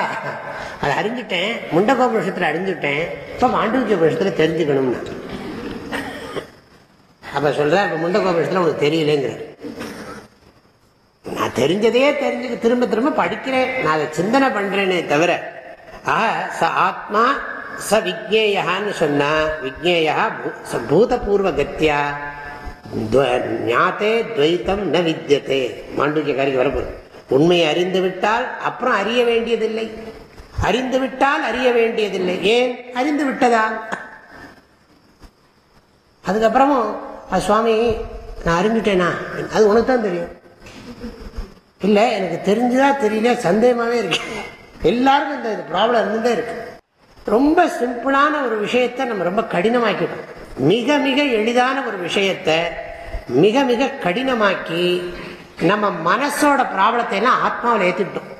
A: அதை அறிஞ்சிட்டேன். முண்டகோபுருஷத்தில் அறிஞ்சுட்டேன். இப்போ மாண்டூக்கிய புருஷத்தில் தெரிஞ்சுக்கணும்னு. அப்ப சொல்ற இப்ப முண்டகோபுருஷத்தில் உனக்கு தெரியலேங்கிறார். நான் தெரிஞ்சதையே தெரிஞ்சு திரும்ப திரும்ப படிக்கிறேன். நான் அதை சிந்தனை பண்றேனே தவிர ஆஹா ச ஆத்மா ச விக்னேயான்னு சொன்னா விக்னேயா பூதபூர்வ கத்தியா ஞாத்தே துவைத்தம் ந வித்தியத்தே மாண்டூக்கியக்காரிக்கு வரப்போகுது. உண்மையை அறிந்து விட்டால் அப்புறம் அறிய வேண்டியதில்லை. அறிந்து விட்டால் அறிய வேண்டியதில்லை. ஏன்? அறிந்து விட்டதால் அதுக்கப்புறமும் சுவாமி நான் அறிஞ்சிட்டேனா? அது உனக்கு தான் தெரியும். இல்லை எனக்கு தெரிஞ்சுதா தெரியல சந்தேகமாகவே இருக்கு. எல்லாருக்கும் இந்த ப்ராப்ளம் இருந்துதான் இருக்கு. ரொம்ப சிம்பிளான ஒரு விஷயத்தை நம்ம ரொம்ப கடினமாக்கிட்டோம். மிக மிக எளிதான ஒரு விஷயத்தை மிக மிக கடினமாக்கி நம்ம மனசோட ப்ராப்ளத்தை எல்லாம் ஆத்மாவில் ஏற்றுக்கிட்டோம்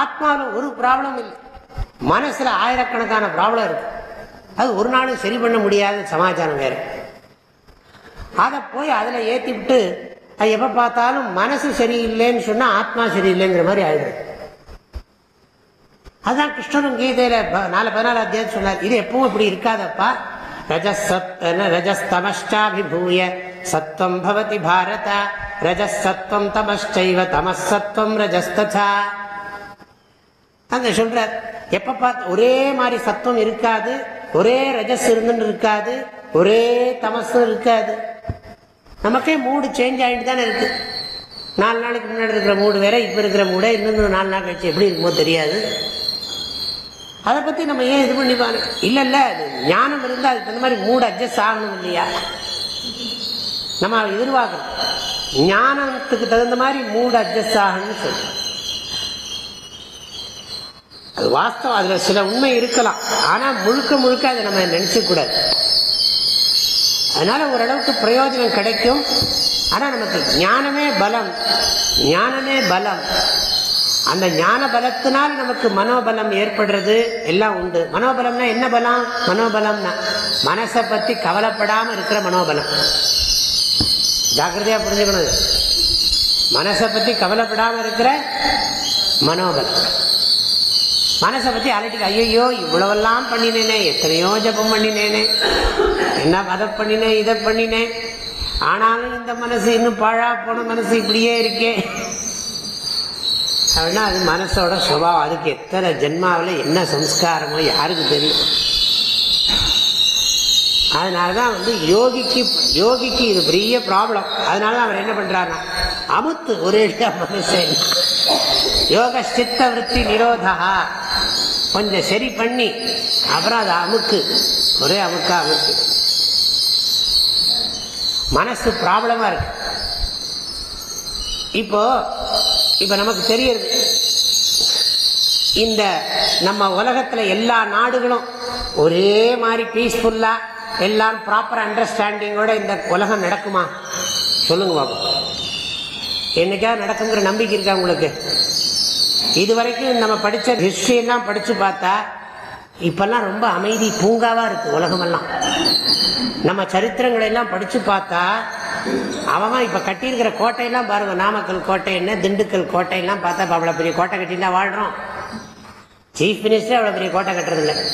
A: ஆத்மாவில் ஒரு ப்ராப்ளம் இல்லை. மனசில் ஆயிரக்கணக்கான ப்ராப்ளம் இருக்கு. அது ஒரு நாளும் சரி பண்ண முடியாத சமாச்சாரம் வேற. அதை போய் அதில் ஏற்றி விட்டு எப்போ பார்த்தாலும் மனசு சரியில்லைன்னு சொன்னால் ஆத்மா சரியில்லைங்கிற மாதிரி ஆயிடுது. அதான் கிருஷ்ணனும் கீதையில் நாலு பதினாலு அத்தியாயம் சொன்னார். இது எப்பவும் இப்படி இருக்காதப்பா. ரஜஸ்தமஷ்டாபிபூய சத்வம் பவதி பாரத ரஜசத்வம் தமஷ்டைவ தமசத்வம் ரஜஸ்தா அங்க சொல்ற எப்ப பார்த்து ஒரே மாதிரி சத்துவம் இருக்காது ஒரே ரஜஸ் இருந்துன்னு இருக்காது ஒரே தமசும் இருக்காது. நமக்கே மூடு சேஞ்ச் ஆகிட்டு தானே இருக்கு. நாலு நாளைக்கு முன்னாடி இருக்கிற மூடு வேற இப்போ இருக்கிற மூட இன்னும் நாலு நாள் கழிச்சு எப்படி இருக்குமோ தெரியாது. அதை பற்றி நம்ம ஏன் இது பண்ணி பாருங்க இல்லை இல்லை அது ஞானம் இருந்தால் அதுக்கு தகுந்த மாதிரி மூடு அட்ஜஸ்ட் ஆகணும் இல்லையா? நம்ம எதிர்பார்க்கணும். ஞானத்துக்கு தகுந்த மாதிரி மூடு அட்ஜஸ்ட் ஆகணும்னு சொல்லுவோம் அது வாஸ்தவம் அதுல சில உண்மை இருக்கலாம். ஆனா முழுக்க முழுக்க அதை நம்ம நினைச்ச கூடாது. அதனால ஓரளவுக்கு பிரயோஜனம் கிடைக்கும். ஆனா நமக்கு ஞானமே பலம். ஞானமே பலம். அந்த ஞான பலத்தினால் நமக்கு மனோபலம் ஏற்படுறது எல்லாம் உண்டு. மனோபலம்னா என்ன பலம்? மனோபலம்னா மனசை பத்தி கவலைப்படாம இருக்கிற மனோபலம். ஜாக்கிரதையா புரிஞ்சுக்கணும். மனசை பத்தி கவலைப்படாம இருக்கிற மனோபலம். மனசை பத்தி அலட்டிக்க ஐயோ இவ்வளவெல்லாம் பண்ணினேனே எத்தனையோ ஜபம் பண்ணினேனே என்ன அதை பண்ணினேன் இதை பண்ணினேன் ஆனாலும் இந்த மனசு இன்னும் பாழா போன மனசு இப்படியே இருக்கே. அப்படின்னா அது மனசோட சுபாவம். அதுக்கு எத்தனை ஜென்மாவில் என்ன சம்ஸ்காரமோ யாருக்கு தெரியும்? அதனால தான் வந்து யோகிக்கு யோகிக்கு இது பெரிய ப்ராப்ளம் அதனால அவர் என்ன பண்றாருன்னா அமுத்து ஒரே மனசை யோக சித்த விற்பி நிரோதா. கொஞ்சம் சரி பண்ணி அப்புறம் அதை அமுக்கு. ஒரே அமுக்கா அமுக்கு. மனசு ப்ராப்ளமாக இருக்கு. இப்போ இப்போ நமக்கு தெரியுது இந்த நம்ம உலகத்தில் எல்லா நாடுகளும் ஒரே மாதிரி பீஸ்ஃபுல்லாக எல்லாரும் ப்ராப்பர் அண்டர்ஸ்டாண்டிங்கோட இந்த உலகம் நடக்குமா? சொல்லுங்க பாபு. என்னைக்காவது நடக்குங்கிற நம்பிக்கை இருக்கா உங்களுக்கு? இது வரைக்கும் நம்ம படித்த ஹிஸ்டரி எல்லாம் பார்த்தா இப்பெல்லாம் ரொம்ப அமைதி பூங்காவாக இருக்குது உலகமெல்லாம். நம்ம சரித்திரங்களை எல்லாம் படித்து பார்த்தா அவன் இப்போ கட்டியிருக்கிற கோட்டையெல்லாம் பாருங்க நாமக்கல் கோட்டை என்ன திண்டுக்கல் கோட்டையெல்லாம் பார்த்தா அவ்வளோ பெரிய கோட்டை கட்டிலாம் வாழ்கிறோம் சீஃப் மினிஸ்டர் அவ்வளோ பெரிய கோட்டை கட்டுறதில்ல.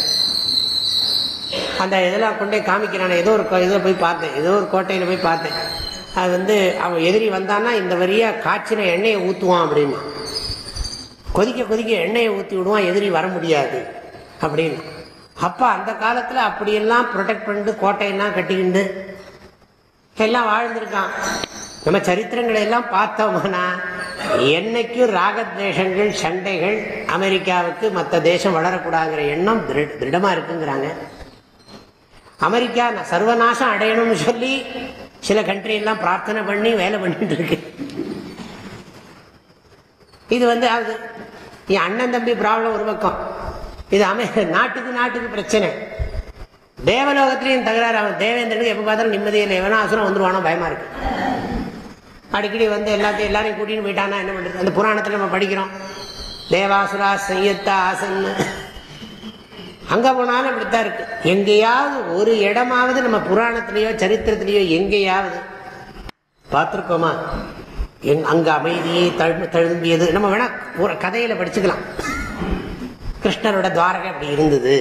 A: அந்த இதெல்லாம் கொண்டே காமிக்கிறான் ஏதோ ஒரு கோ- இதில் போய் பார்த்தேன் ஏதோ ஒரு கோட்டையில் போய் பார்த்தேன். அது வந்து அவன் எதிரி வந்தான்னா இந்த வரியாக காய்ச்சின எண்ணெயை ஊற்றுவான் அப்படின்னு. கொதிக்க கொதிக்க எண்ணெயை ஊற்றி விடுவான் எதிரி வர முடியாது அப்படின்னு. அப்போ அந்த காலத்தில் அப்படியெல்லாம் ப்ரொடெக்ட் பண்ணிட்டு கோட்டையெல்லாம் கட்டிக்கிண்டு எல்லாம் வாழ்ந்திருக்கான். நம்ம சரித்திரங்களை எல்லாம் பார்த்தோம்னா என்னைக்கும் ராகத்வேஷங்கள் சண்டைகள் அமெரிக்காவுக்கு மற்ற தேசம் வளரக்கூடாதுங்கிற எண்ணம் திரு- திருடமாக இருக்குங்கிறாங்க. அமெரிக்கா சர்வநாசம் அடையணும்னு சொல்லி சில கண்ட்ரி எல்லாம் பிரார்த்தனை பண்ணி வேலை பண்ணிட்டு இருக்கு. இது வந்து அது என் அண்ணன் தம்பி ப்ராப்ளம் ஒரு பக்கம். இது அமெ நாட்டுக்கு நாட்டுக்கு பிரச்சனை. தேவலோகத்திலையும் தகராறு அவன் தேவேந்திரனுக்கு எப்போ பார்த்தாலும் நிம்மதியில் எவனா அசுரம் வந்துருவானோ பயமா இருக்கு. அடிக்கடி வந்து எல்லாத்தையும் எல்லாரையும் கூட்டின்னு போயிட்டானா என்ன பண்றது? அந்த புராணத்தில் நம்ம படிக்கிறோம். தேவாசுரா சையத்தா ஆசன்னு. அங்க போனாலும் இப்படித்தான் இருக்கு. எங்கேயாவது ஒரு இடமாவது நம்ம புராணத்திலேயோ சரித்திரத்திலேயோ எங்கேயாவது பார்த்துருக்கோமா? எங் அங்க அமைதியை தழு தழும்பியது. நம்ம வேணா ஒரு கதையில படிச்சுக்கலாம். கிருஷ்ணரோட துவாரகை அப்படி இருந்தது.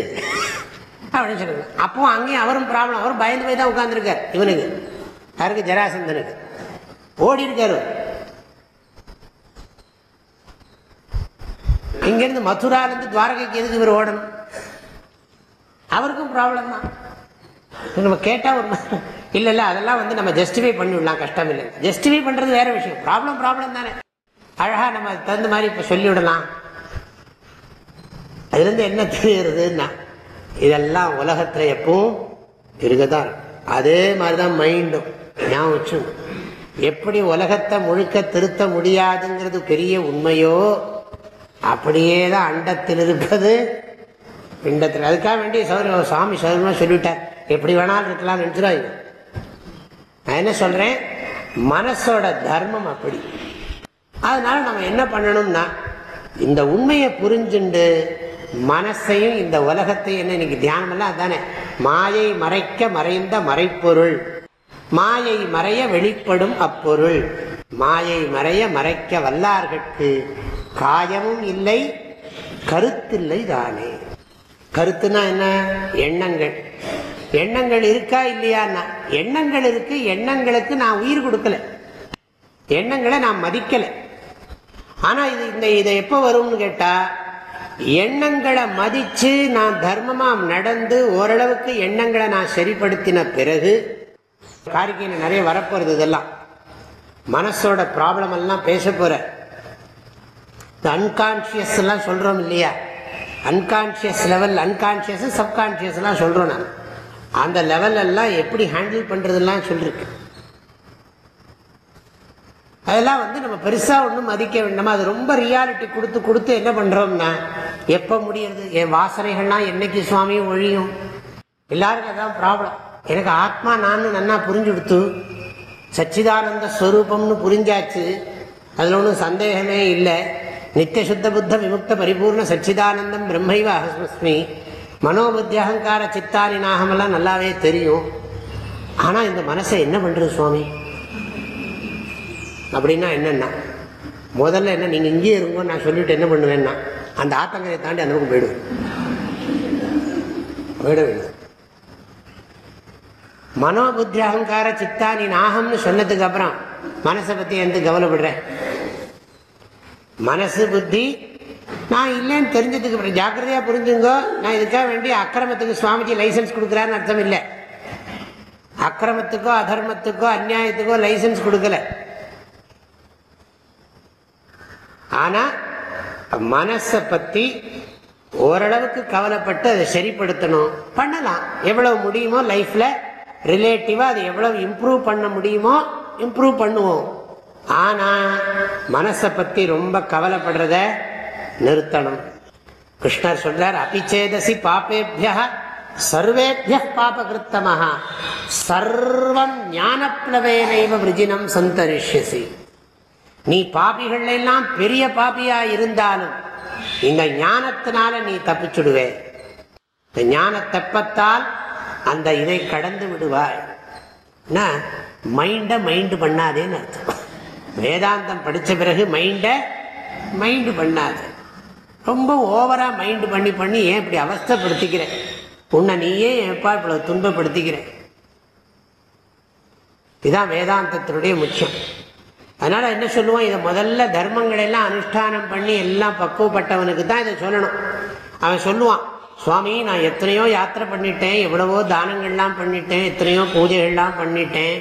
A: அப்படின்னு சொல்லுங்க. அப்போ அங்கேயும் அவரும் ப்ராப்ளம் அவரும் பயந்து போய் தான் உட்கார்ந்துருக்கார் இவனுக்கு. யாருக்கு ஜராசந்தனுக்கு. ஓடி இருக்காரு இங்கிருந்து மதுரால இருந்து துவாரகைக்கு எதுக்கு இவர் ஓடணும்? அவருக்கும் ப்ராப்ளம் தான். நம்ம கேட்டால் ஒரு இல்லை இல்லை அதெல்லாம் வந்து நம்ம ஜஸ்டிஃபை பண்ணிவிடலாம் கஷ்டம் இல்லை. ஜஸ்டிஃபை பண்ணுறது வேறு விஷயம். ப்ராப்ளம் ப்ராப்ளம் தானே. அழகாக நம்ம அதுக்கு தகுந்த மாதிரி இப்போ சொல்லிவிடலாம் அதுலேருந்து என்ன தெரியுறதுன்னா இதெல்லாம் உலகத்தில் எப்பவும் இருக்கதான் இருக்கும். அதே மாதிரிதான் மைண்டும் ஞாபகம் வச்சு எப்படி உலகத்தை முழுக்க திருத்த முடியாதுங்கிறது பெரிய உண்மையோ அப்படியே தான் அண்டத்தில் இருப்பது பிண்டத்தில். அதுக்காக வேண்டிய சௌர சுவாமி சௌரமா சொல்லிவிட்டார். எப்படி வேணாலும் இருக்கலாம் நினைச்சிடாதீங்க. நான் என்ன சொல்கிறேன் மனசோட தர்மம் அப்படி. அதனால நம்ம என்ன பண்ணணும்னா இந்த உண்மையை புரிஞ்சுண்டு மனசையும் இந்த உலகத்தையும் என்ன இன்னைக்கு தியானமெல்லாம் அதானே. மாயை மறைக்க மறைந்த மறைப்பொருள். மாயை மறைய வெளிப்படும் அப்பொருள். மாயை மறைய மறைக்க வல்லார்கட்கு காயமும் இல்லை கருத்தில்லை தானே. கருத்துனா என்ன? எண்ணங்கள். எண்ணங்கள் இருக்கா இல்லையான்னா எண்ணங்கள் இருக்கு. எண்ணங்களுக்கு நான் உயிர் கொடுக்கல. எண்ணங்களை நான் மதிக்கல. ஆனா இது இந்த இதை எப்போ வரும்னு கேட்டா எண்ணங்களை மதிச்சு நான் தர்மமா நடந்து ஓரளவுக்கு எண்ணங்களை நான் சரிப்படுத்தின பிறகு காரிக்கையில் நிறைய வரப்போறது இதெல்லாம். மனசோட ப்ராப்ளம் எல்லாம் பேச போற. அன்கான்சியஸ் எல்லாம் சொல்றோம் இல்லையா? அன்கான்சியஸ் லெவல் அன்கான்சியஸ் சப்கான்சியஸ் எல்லாம் நான் அந்த லெவல் எல்லாம் எப்படி ஹேண்டில் பண்ணுறதுலாம் சொல்லிருக்கு. அதெல்லாம் வந்து நம்ம பெருசாக ஒன்றும் மதிக்க வேண்டாமா. அது ரொம்ப ரியாலிட்டி கொடுத்து கொடுத்து என்ன பண்ணுறோம்னா எப்போ முடியறது? என் வாசனைகள்லாம் என்னைக்கு சுவாமியும் ஒழியும்? எல்லாருக்கும் அதான் ப்ராப்ளம் எனக்கு ஆத்மா நான் நன்னா புரிஞ்சு கொடுத்து சச்சிதானந்த ஸ்வரூபம்னு புரிஞ்சாச்சு. அதில் ஒன்றும் சந்தேகமே இல்லை. நித்தியசுத்த புத்த விமுக்த பரிபூர்ண சச்சிதானந்தம் பிரம்மைவ அகஸ்மி மனோபுத்தி அகங்கார சித்தாரி நாகமெல்லாம் நல்லாவே தெரியும். ஆனால் இந்த மனசை என்ன பண்ணுறது சுவாமி? அப்படின்னா என்னென்னா முதல்ல என்ன நீங்கள் இங்கேயே இருங்கோ நான் சொல்லிவிட்டு என்ன பண்ணுவேன்னா அந்த ஆத்தங்கரையை தாண்டி அந்த பக்கம் போயிடுவேன். போயிட வேண்டியது. மனோபுத்தி அகங்கார சித்தா நாகம்னு சொன்னதுக்கு அப்புறம் மனசை பற்றி எந்த கவலைப்படுறேன் மனசு புத்தி. நான் இல்லைன்னு தெரிஞ்சதுக்கு அப்புறம் ஜாக்கிரதையாக புரிஞ்சுங்கோ. நான் இதுக்காக வேண்டி அக்கிரமத்துக்கு சுவாமிஜி லைசன்ஸ் கொடுக்குறான்னு அர்த்தம் இல்லை. அக்கிரமத்துக்கோ அதர்மத்துக்கோ அந்நியாயத்துக்கோ லைசன்ஸ் கொடுக்கல. ஆனா மனசை பத்தி ஓரளவுக்கு கவலைப்பட்டு அதை சரிப்படுத்தணும். பண்ணலாம். எவ்வளவு முடியுமோ லைஃப்ல ரிலேட்டிவா அதை எவ்வளவு இம்ப்ரூவ் பண்ண முடியுமோ இம்ப்ரூவ் பண்ணுவோம். ஆனா மனசை பத்தி ரொம்ப கவலைப்படுறத நிறுத்தணும். கிருஷ்ணர் சொல்றார் அபிச்சேதசி பாப்பேபிய சர்வேபிய பாபகிருத்தமாக சர்வம் ஞானப்ளவேனைவ விருஜினம் சந்தரிஷ்யசி. நீ பாபிகள் எல்லாம் பெரிய பாபியா இருந்தாலும் இந்த ஞானத்தினால நீ தப்பிச்சுடுவே. இந்த ஞான தெப்பத்தால் அந்த இதை கடந்து விடுவாய். மைண்ட மைண்டு பண்ணாதேன்னு அர்த்தம். வேதாந்தம் படித்த பிறகு மைண்டை மைண்டு பண்ணாது. ரொம்ப ஓவராக மைண்டு பண்ணி பண்ணி ஏன் இப்படி அவஸ்தப்படுத்திக்கிறேன் உன்னை நீயே எப்பா இவ்வளவு துன்பப்படுத்திக்கிற? இதுதான் வேதாந்தத்தினுடைய முக்கியம். அதனால் என்ன சொல்லுவோம்? இதை முதல்ல தர்மங்கள் எல்லாம் அனுஷ்டானம் பண்ணி எல்லாம் பக்குவப்பட்டவனுக்கு தான் இதை சொல்லணும். அவன் சொல்லுவான் சுவாமி நான் எத்தனையோ யாத்திரை பண்ணிட்டேன் எவ்வளவோ தானங்கள்லாம் பண்ணிட்டேன் எத்தனையோ பூஜைகள்லாம் பண்ணிட்டேன்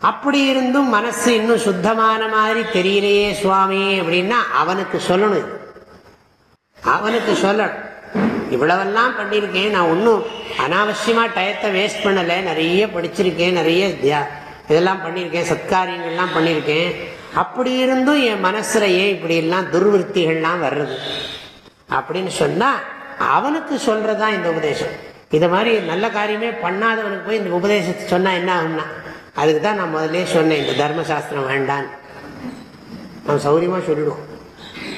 A: அப்படி இருந்தும் மனசு இன்னும் சுத்தமான மாதிரி தெரியலையே சுவாமி அப்படின்னா அவனுக்கு சொல்லணும். அவனுக்கு சொல்லணும். இவ்வளவெல்லாம் பண்ணியிருக்கேன் நான் ஒன்றும் அனாவசியமாக டயத்தை வேஸ்ட் பண்ணலை. நிறைய படிச்சிருக்கேன் நிறைய தியா- இதெல்லாம் பண்ணியிருக்கேன் சத்காரியங்கள்லாம் பண்ணியிருக்கேன். அப்படி இருந்தும் என் மனசுல ஏன் இப்படி எல்லாம் துர்விருத்திகள்லாம் வர்றது? அப்படின்னு சொன்னால் அவனுக்கு சொல்கிறதான் இந்த உபதேசம். இது மாதிரி நல்ல காரியமே பண்ணாதவனுக்கு போய் இந்த உபதேசத்தை சொன்னால் என்ன ஆகும்னா அதுக்கு தான் நான் முதலே சொன்னேன் இந்த தர்மசாஸ்திரம் வேண்டான்னு. நம்ம சௌரியமாக சொல்லிடுவோம்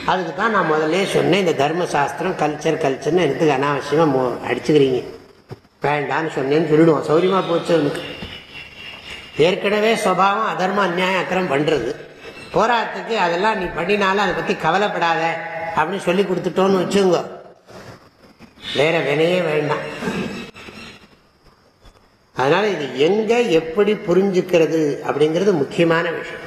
A: அதுக்கு தான் நான் முதல்ல சொன்னேன் இந்த தர்மசாஸ்திரம் கல்ச்சர் கல்ச்சர்னு எடுத்துக்க அனாவசியமாக மோ- அடிச்சுக்கிறீங்க. வேண்டான்னு சொன்னேன்னு சொல்லிடுவோம் சௌரியமாக போச்சு அவனுக்கு. ஏற்கனவே சுவாவம் அதர்ம அநியாயம் அக்கிரம் பண்ணுறது போராட்டத்துக்கு அதெல்லாம் நீ பண்ணினாலும் அதை பற்றி கவலைப்படாத அப்படின்னு சொல்லி கொடுத்துட்டோன்னு வச்சுங்க வேற வினையே வேண்டாம். அதனால இது எங்க எப்படி புரிஞ்சுக்கிறது அப்படிங்கிறது முக்கியமான விஷயம்.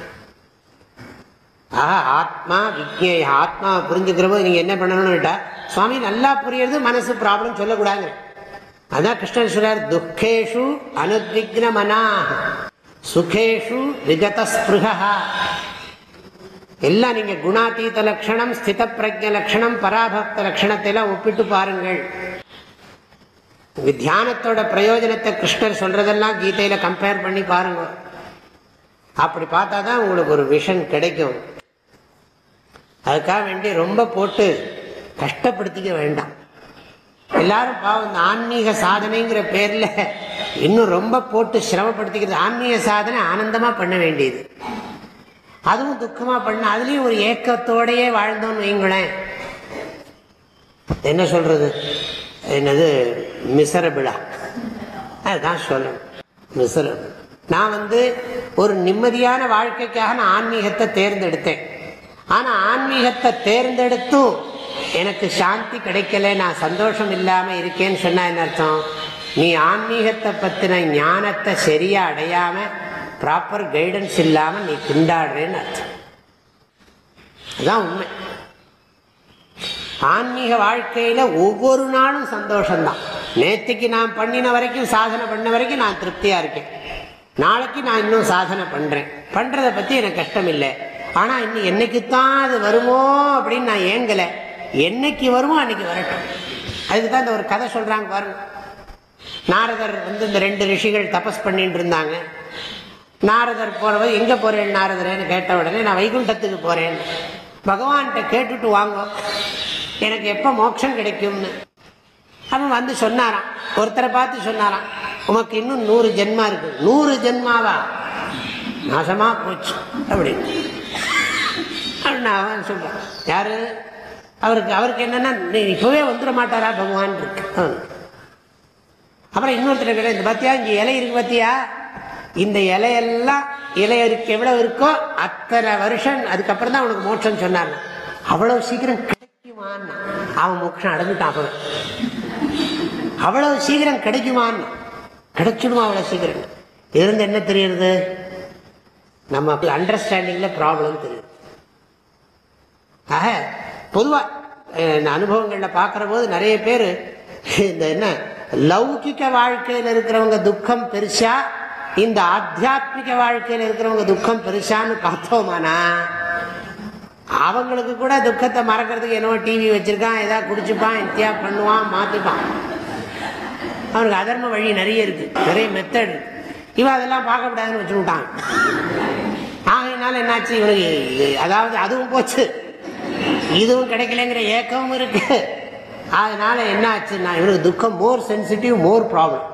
A: ஆஹா ஆத்மா விக்னே ஆத்மாவை புரிஞ்சுக்கிற போது நீங்க என்ன பண்ணணும்னுட்டா சுவாமி நல்லா புரியுறது மனசு ப்ராப்ளம் சொல்லக்கூடாது அதான் கிருஷ்ணன் சொல்றார் துக்கேஷு அனுத்விக்ன மனா சுகேஷு விகத ஸ்பிருகா எல்லாம் நீங்க குணாதீத லட்சணம் ஸ்தித பிரஜ லட்சணம் பராபக்த லட்சணத்தை எல்லாம் ஒப்பிட்டு பாருங்கள். தியானத்தோட பிரயோஜனத்தை கிருஷ்ணர் சொல்றதெல்லாம் கீதையில கம்பேர் பண்ணி பாருங்க. அப்படி பார்த்தா தான் உங்களுக்கு ஒரு விஷன் கிடைக்கும். அதுக்காக வேண்டி ரொம்ப போட்டு கஷ்டப்படுத்திக்க வேண்டாம். எல்லாரும் பாவம் ஆன்மீக சாதனைங்கிற பேர்ல இன்னும் ரொம்ப போட்டு சிரமப்படுத்திக்கிறது ஆன்மீக சாதனை ஆனந்தமா பண்ண வேண்டியது. அதுவும் துக்கமா பண்ண அதுலயும் ஒரு ஏக்கத்தோடயே வாழ்ந்தோம்னு வைங்களேன். என்ன சொல்றது? என்னது? மிசரபிளா அதுதான் சொல்லணும். மிசரபிள் நான் வந்து ஒரு நிம்மதியான வாழ்க்கைக்காக நான் ஆன்மீகத்தை தேர்ந்தெடுத்தேன். ஆனா ஆன்மீகத்தை தேர்ந்தெடுத்தும் எனக்கு சாந்தி கிடைக்கல நான் சந்தோஷம் இல்லாம இருக்கேன்னு சொன்னா என்ன அர்த்தம்? நீ ஆன்மீகத்தை பத்தின ஞானத்தை சரியா அடையாம ப்ராப்பர் கைடன்ஸ் இல்லாம நீ திண்டாடுறேன்னு அர்த்தம். அதான் உண்மை. ஆன்மீக வாழ்க்கையில ஒவ்வொரு நாளும் சந்தோஷம்தான். நேற்றுக்கு நான் பண்ணின வரைக்கும் சாதனை பண்ண வரைக்கும் நான் திருப்தியா இருக்கேன். நாளைக்கு நான் இன்னும் சாதனை பண்றேன். பண்றதை பத்தி எனக்கு கஷ்டம் இல்லை ஆனா இன்னும் என்னைக்குத்தான் அது வருமோ அப்படின்னு நான் ஏங்கல. என்னைக்கு வருமோ அன்னைக்கு வரட்டும். அதுக்கு தான் இந்த ஒரு கதை சொல்றாங்க பாருங்க. நாரதர் வந்து இந்த ரெண்டு ரிஷிகள் தபஸ் பண்ணிட்டு இருந்தாங்க. நாரதர் போறவர் எங்க போறேன் நாரதரேன்னு கேட்ட உடனே நான் வைகுண்டத்துக்கு போறேன். பகவான்கிட்ட கேட்டுட்டு வாங்க. எனக்கு எப்போ மோட்சம் கிடைக்கும்னு. அவன் வந்து சொன்னாராம். ஒருத்தரை பார்த்து சொன்னாராம். உமக்கு இன்னும் நூறு ஜென்மா இருக்கு. நூறு ஜென்மாவா? நாசமா போச்சு. அப்படின்னு. அப்படின்னு அவன் சொல்றான். யாரு? அவருக்கு அவருக்கு என்னன்னா நீ இப்பவே வந்துட மாட்டாரா பகவான் இருக்கு. அப்புறம் இன்னொருத்தர் கிடையாது இந்த பத்தியா இங்கே இலை இருக்கு பத்தியா? இந்த இலையெல்லாம் இலை இருக்கு எவ்வளவு இருக்கோ அத்தனை வருஷம் அதுக்கப்புறம் தான் அவனுக்கு மோட்சம் சொன்னாங்க. அவ்வளவு சீக்கிரம் கிடைக்குமான்னு அவன் மோட்சம் அடைஞ்சிட்டான் அவன் அவ்வளவு சீக்கிரம் கிடைக்குமான்னு. கிடைச்சிடுமா அவ்வளவு சீக்கிரம்? இருந்து என்ன தெரியுது? நம்ம அண்டர்ஸ்டாண்டிங்ல ப்ராப்ளம் தெரியுது. ஆக பொதுவா அனுபவங்களில் இந்த போது நிறைய பேர் இந்த என்ன லௌகிக்க வாழ்க்கையில் இருக்கிறவங்க துக்கம் பெருசா இந்த ஆத்தியாத்மிக வாழ்க்கையில் இருக்கிறவங்க துக்கம் பெருசான்னு பார்த்தோமானா அவங்களுக்கு கூட துக்கத்தை மறக்கிறதுக்கு என்னவோ டிவி வச்சிருக்கான் ஏதாவது குடிச்சுப்பான் இத்தியா பண்ணுவான் மாத்துப்பான். அவனுக்கு அதர்ம வழி நிறைய இருக்கு நிறைய மெத்தட் இவன் அதெல்லாம் பார்க்கக்கூடாதுன்னு வச்சுக்கிட்டான். விட்டான் ஆகையினால என்னாச்சு இவனுக்கு அதாவது அதுவும் போச்சு. இதுவும் கிடைக்கலங்கிற ஏக்கமும் இருக்கு. அதனால என்ன ஆச்சுன்னா இவனுக்கு துக்கம் மோர் சென்சிட்டிவ் மோர் ப்ராப்ளம்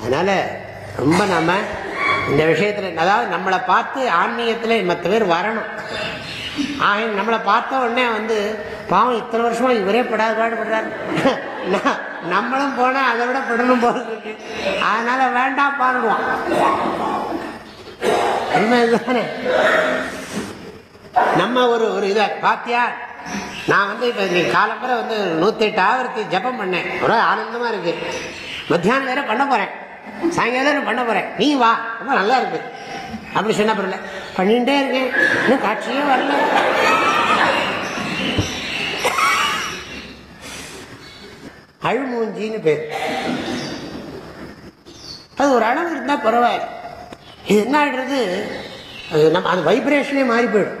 A: அதனால ரொம்ப நாம இந்த விஷயத்துல அதாவது நம்மளை பார்த்து ஆன்மீகத்துல மற்ற பேர் வரணும். ஆக நம்மளை பார்த்த உடனே வந்து பாவம் இத்தனை வருஷமா இவரே படாத பாடுபடுறாரு நம்மளும் போனா அதை விட படணும் போல இருக்கு. அதனால வேண்டாம் பாருவோம். உண்மைதானே? நம்ம ஒரு ஒரு இதை பாத்தியா? நான் வந்து இப்போ நீ காலம்பரை வந்து நூற்றி எட்டு ஆவரத்தி ஜபம் பண்ணேன். ஒரு ஆனந்தமா இருக்கு. மத்தியானம் வேற பண்ண போறேன். சாயங்காலம் பண்ண போறேன். நீ வா. ரொம்ப நல்லா இருக்கு. அப்படி சொன்ன பரல பண்ணிட்டே இருக்கேன். இன்னும் காட்சியே வரல. அழுமூஞ்சின்னு பேர். அது ஒரு அளவு இருந்தால் பரவாயில்ல. இது என்ன அது நம்ம அது வைப்ரேஷனே மாறி போயிடும்.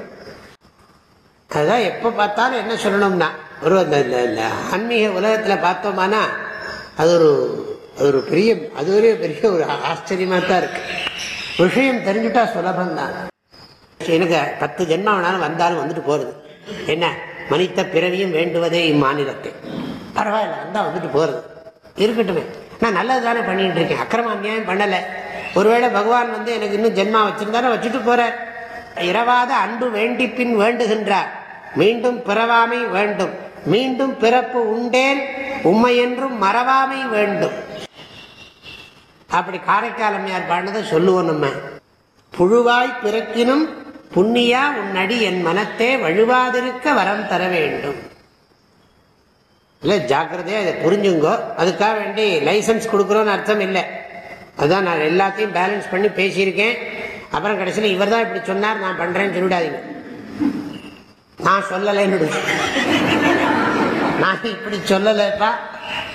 A: அதுதான் எப்போ பார்த்தாலும் என்ன சொல்லணும்னா ஒரு அந்த ஆன்மீக உலகத்தில் பார்த்தோமானா அது ஒரு அது ஒரு பெரிய அது ஒரு பெரிய ஒரு ஆச்சரியமாக தான் இருக்கு. விஷயம் தெரிஞ்சுட்டா சுலபம்தான். எனக்கு பத்து ஜென்மம் வேணாலும் வந்தாலும் வந்துட்டு போகிறது என்ன? மனித பிறவியும் வேண்டுவதே இம்மாநிலத்தை. பரவாயில்ல வந்தால் வந்துட்டு போகிறது இருக்கட்டுமே. நான் நல்லது தானே பண்ணிட்டு இருக்கேன். அக்கிரம அநியாயம் பண்ணலை. ஒருவேளை பகவான் வந்து எனக்கு இன்னும் ஜென்மா வச்சிருந்தாலும் வச்சுட்டு போகிறார் இரவாத அன்பு வேண்டி பின் வேண்டுகின்றார். மீண்டும் பிறவாமை வேண்டும். மீண்டும் பிறப்பு உண்டேன். உண்மையென்றும் என்றும் மறவாமை வேண்டும். அப்படி காரைக்கால் அம்மையார் பாடினதை சொல்லுவோம் நம்ம. புழுவாய் பிறக்கினும் புண்ணியா உன் அடி என் மனத்தே வழுவாதிருக்க வரம் தர வேண்டும். இல்லை ஜாக்கிரதையா இதை புரிஞ்சுங்கோ. அதுக்காக வேண்டி லைசன்ஸ் கொடுக்குறோன்னு அர்த்தம் இல்லை. அதுதான் நான் எல்லாத்தையும் பேலன்ஸ் பண்ணி பேசியிருக்கேன். அப்புறம் கடைசியில் இவர் தான் இப்படி சொன்னார் நான் பண்ணுறேன்னு சொல்லிடாதீங்க. நான் சொல்லலைன்னு நான் இப்படி சொல்லலைப்பா.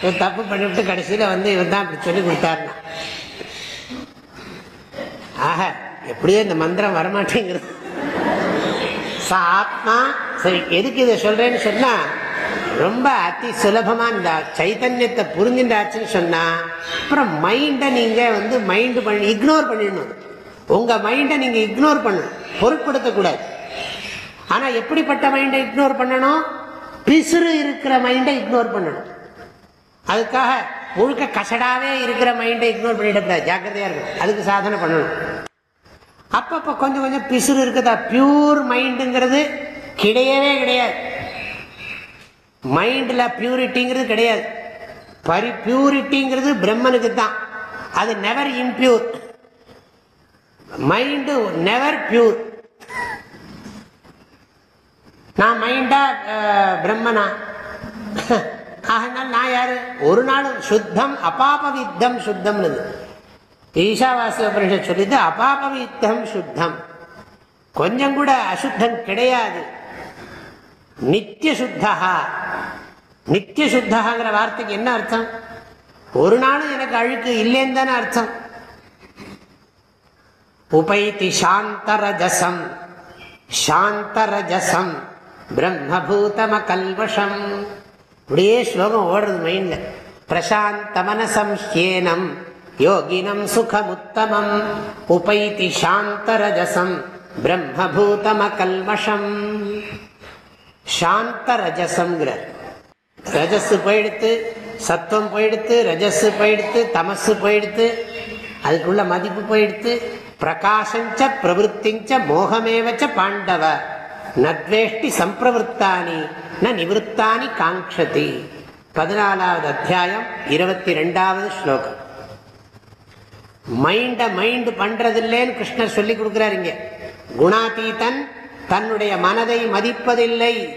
A: இவன் தப்பு பண்ணிவிட்டு கடைசியில் வந்து இவன் தான் அப்படி சொல்லி கொடுத்தாருன்னா ஆக எப்படியோ இந்த மந்திரம் வரமாட்டேங்கிறது ச ஆத்மா சரி எதுக்கு இதை சொல்கிறேன்னு சொன்னால் ரொம்ப அதி சுலபமாக இந்த சைத்தன்யத்தை புரிஞ்சுட்டாச்சுன்னு சொன்னால் அப்புறம் மைண்டை நீங்கள் வந்து மைண்டு பண்ணி இக்னோர் பண்ணிடணும். உங்கள் மைண்டை நீங்கள் இக்னோர் பண்ணணும். பொருட்படுத்தக்கூடாது. ஆனால் எப்படிப்பட்ட மைண்டை இக்னோர் பண்ணணும்? பிசுறு இருக்கிற மைண்டை இக்னோர் பண்ணணும். அதுக்காக முழுக்க கசடாவே இருக்கிற மைண்டை இக்னோர் பண்ணிடக்கூடாது ஜாக்கிரதையா இருக்கும் அதுக்கு சாதனை பண்ணணும். அப்பப்போ கொஞ்சம் கொஞ்சம் பிசுறு இருக்குதா? பியூர் மைண்டுங்கிறது கிடையவே கிடையாது. மைண்டில் பியூரிட்டிங்கிறது கிடையாது. பரி பியூரிட்டிங்கிறது பிரம்மனுக்கு தான். அது never impure mind never pure நான் மைண்டா பிரம்மனா? ஆகினால் நான் யாரு? ஒரு நாள் சுத்தம் அபாபவித்தம் சுத்தம்னு ஈஷாவாசிய உபனிஷத் சொல்லிது அபாபவித்தம் சுத்தம். கொஞ்சம் கூட அசுத்தம் கிடையாது. நித்திய சுத்தா நித்திய சுத்தகாங்கிற வார்த்தைக்கு என்ன அர்த்தம்? ஒரு நாளும் எனக்கு அழுக்கு இல்லைன்னு தானே அர்த்தம். உபைதி சாந்தரஜசம். சாந்தரஜசம். பிரம்மபூதம கல்வஷம் அப்படியே ஸ்லோகம் ஓடுறது மைண்ட்ல பிரசாந்த மனசம் ஹேனம் யோகினம் சுகமுத்தமம் உபைதி சாந்தரஜசம் பிரம்மபூதம கல்மஷம் சாந்த ரஜசம்ங்கிறார் ரஜஸ் போயிடுத்து சத்துவம் போயிடுத்து ரஜஸு போயிடுத்து தமசு போயிடுத்து அதுக்குள்ள மதிப்பு போயிடுத்து பிரகாசஞ்ச பிரவருத்திஞ்ச மோகமேவச்ச பாண்டவ. நத்வேஷ்டி சம்பிரவருத்தானி. ந நிவத்தானி காங்க்ஷதி பதினாலாவது அத்தியாயம் இருபத்தி ரெண்டாவது ஸ்லோகம். மைண்ட மைண்ட் பண்றதில்லைன்னு கிருஷ்ணர் சொல்லி கொடுக்கிறார் இங்க. குணாதீதன் தன்னுடைய மனதை மதிப்பதில்லை.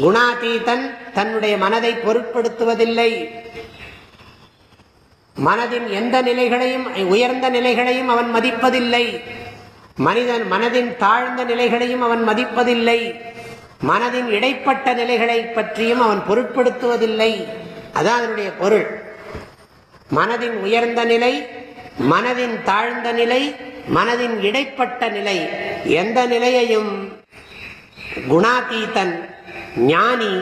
A: குணாதீதன் தன்னுடைய மனதை பொருட்படுத்துவதில்லை. மனதின் எந்த நிலைகளையும் உயர்ந்த நிலைகளையும் அவன் மதிப்பதில்லை. மனிதன் மனதின் தாழ்ந்த நிலைகளையும் அவன் மதிப்பதில்லை. மனதின் இடைப்பட்ட நிலைகளை பற்றியும் அவன் பொருட்படுத்துவதில்லை. அதான் அதனுடைய பொருள். மனதின் உயர்ந்த நிலை மனதின் தாழ்ந்த நிலை மனதின் இடைப்பட்ட நிலை. எந்த நிலையையும் குணாதீதன் ஞானி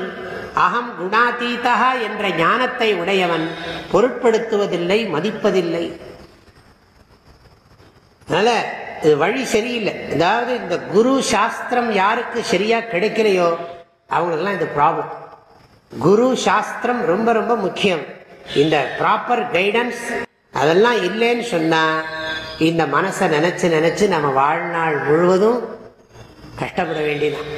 A: அகம் குணாதீதா என்ற ஞானத்தை உடையவன் பொருட்படுத்துவதில்லை மதிப்பதில்லை. அதனால இது வழி சரியில்லை. அதாவது இந்த குரு சாஸ்திரம் யாருக்கு சரியா கிடைக்கலையோ அவங்களுக்கெல்லாம் இந்த ப்ராப்ளம் குரு சாஸ்திரம் ரொம்ப ரொம்ப முக்கியம். இந்த ப்ராப்பர் கைடன்ஸ் அதெல்லாம் இல்லைன்னு சொன்னால் இந்த மனசை நினச்சி நினச்சி நம்ம வாழ்நாள் முழுவதும் கஷ்டப்பட வேண்டியதான்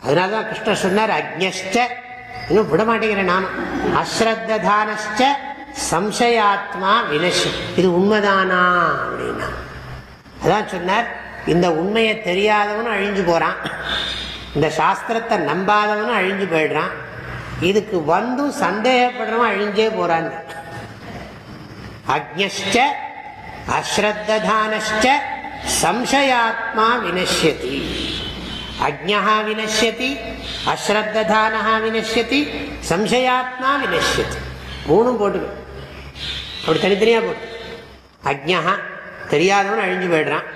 A: அதனாலதான் கிருஷ்ணர் சொன்னார் அக்ஞஷ்ட இன்னும் விட மாட்டேங்கிறேன் நான் அஸ்ரத்தானஷ்ட சம்சயாத்மா வினஷி இது உண்மைதானா அப்படின்னா. அதான் சொன்னார் இந்த உண்மையை தெரியாதவனும் அழிஞ்சு போறான். இந்த சாஸ்திரத்தை நம்பாதவனும் அழிஞ்சு போயிடுறான். இதுக்கு வந்தும் சந்தேகப்படுறவன் அழிஞ்சே போறான். அக்ஞஷ்ட அஸ்ரத்தானஷ்ட சம்சயாத்மா வினஷ்யதி. அஜ்ஞா வினஷ்யதி அஸ்ரத்தானா வினஷ்யதி சம்சயாத்மா வினஷ்யதி. மூணும் போட்டுக்கணும் அப்படி தனித்தனியாக போட்டு அஜ்ஞா தெரியாதவனும் அழிஞ்சு போயிடுறான்.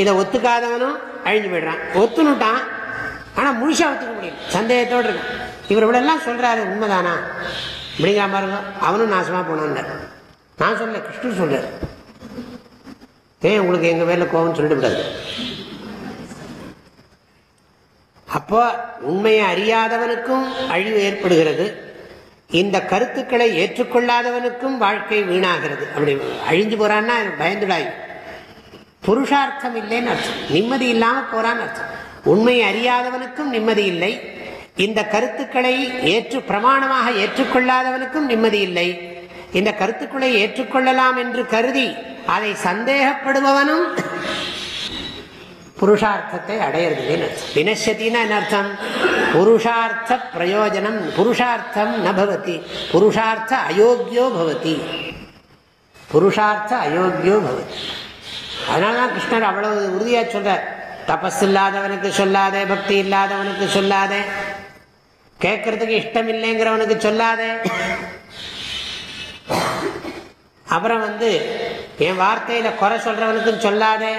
A: இதை ஒத்துக்காதவனும் அழிஞ்சு போயிடுறான். ஒத்துனுட்டான் ஆனால் முழுசாக ஒத்துக்க முடியும் சந்தேகத்தோடு இருக்கும் இவர் இவ்வளெல்லாம் சொல்கிறாரு உண்மைதானா? அப்படிங்கிற மாதிரி அவனும் நாசமாக போனான் நான் சொல்ல கிருஷ்ணன் சொல்றாரு. ஏன் உங்களுக்கு எங்கள் மேலே கோவம்னு சொல்லிட்டு விடாது. அப்போ உண்மையை அறியாதவனுக்கும் அழிவு ஏற்படுகிறது. இந்த கருத்துக்களை ஏற்றுக்கொள்ளாதவனுக்கும் வாழ்க்கை வீணாகிறது. அப்படி அழிஞ்சு போறான்னா பயந்துடாய். புருஷார்த்தம் இல்லைன்னு அர்த்தம். நிம்மதி இல்லாம போறான்னு அர்த்தம். உண்மையை அறியாதவனுக்கும் நிம்மதி இல்லை. இந்த கருத்துக்களை ஏற்று பிரமாணமாக ஏற்றுக்கொள்ளாதவனுக்கும் நிம்மதி இல்லை. இந்த கருத்துக்களை ஏற்றுக்கொள்ளலாம் என்று கருதி அதை சந்தேகப்படுபவனும் புருஷார்த்தத்தை அடையிறது வினசத்தின்னா என்ன அர்த்தம்? புருஷார்த்த பிரயோஜனம் புருஷார்த்தம் நபவதி புருஷார்த்த அயோக்கியோ பவதி. புருஷார்த்த அயோக்கியோ பவதி. அதனாலதான் கிருஷ்ணர் அவ்வளவு உறுதியா சொல்றார். தபஸ் இல்லாதவனுக்கு சொல்லாதே பக்தி இல்லாதவனுக்கு சொல்லாதே கேட்கறதுக்கு இஷ்டம் இல்லைங்கிறவனுக்கு சொல்லாதே. அப்புறம் வந்து என் வார்த்தையில குறை சொல்றவனுக்கும் சொல்லாதே.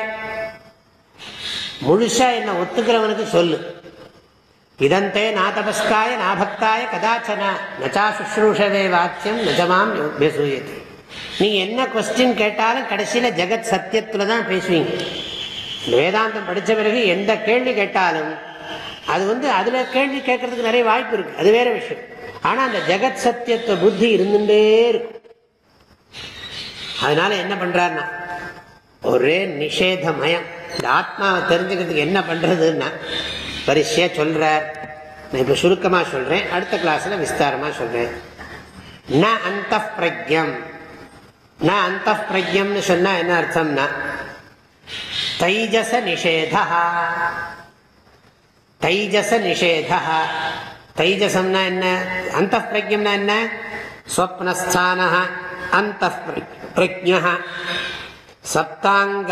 A: முழுசா என்ன ஒத்துக்கிறவனுக்கு சொல்லு. இதந்தே நாதபஸ்காய நாபக்தாய கதாச்சன நச்சா சுஷ்ரூஷவே வாக்கியம் நிஜமாம் யோபியசூயது நீ என்ன கொஸ்டின் கேட்டாலும் கடைசியில ஜெகத் சத்தியத்துல தான் பேசுவீங்க. வேதாந்தம் படித்த பிறகு எந்த கேள்வி கேட்டாலும் அது வந்து அதுல கேள்வி கேட்கறதுக்கு நிறைய வாய்ப்பு இருக்கு. அது வேற விஷயம். ஆனா அந்த ஜெகத் சத்தியத்துவ புத்தி இருந்துட்டே இருக்கும். அதனால என்ன பண்றாருன்னா ஒரே நிஷேதமயம். இந்த ஆத்மாவை தெரிஞ்சுக்கிறதுக்கு என்ன பண்ணுறதுன்னா வரிசையா சொல்கிறார் நான் இப்போ சுருக்கமாக சொல்கிறேன் அடுத்த கிளாஸில் விஸ்தாரமா சொல்கிறேன் ந அந்த பிரஜம் ந அந்த பிரஜம்னு சொன்னால் என்ன அர்த்தம்னா தைஜச நிஷேதா. தைஜச நிஷேதா. தைஜசம்னா என்ன? அந்த பிரஜம்னா என்ன? ஸ்வப்னஸ்தான அந்த பிரஜ சப்தாங்க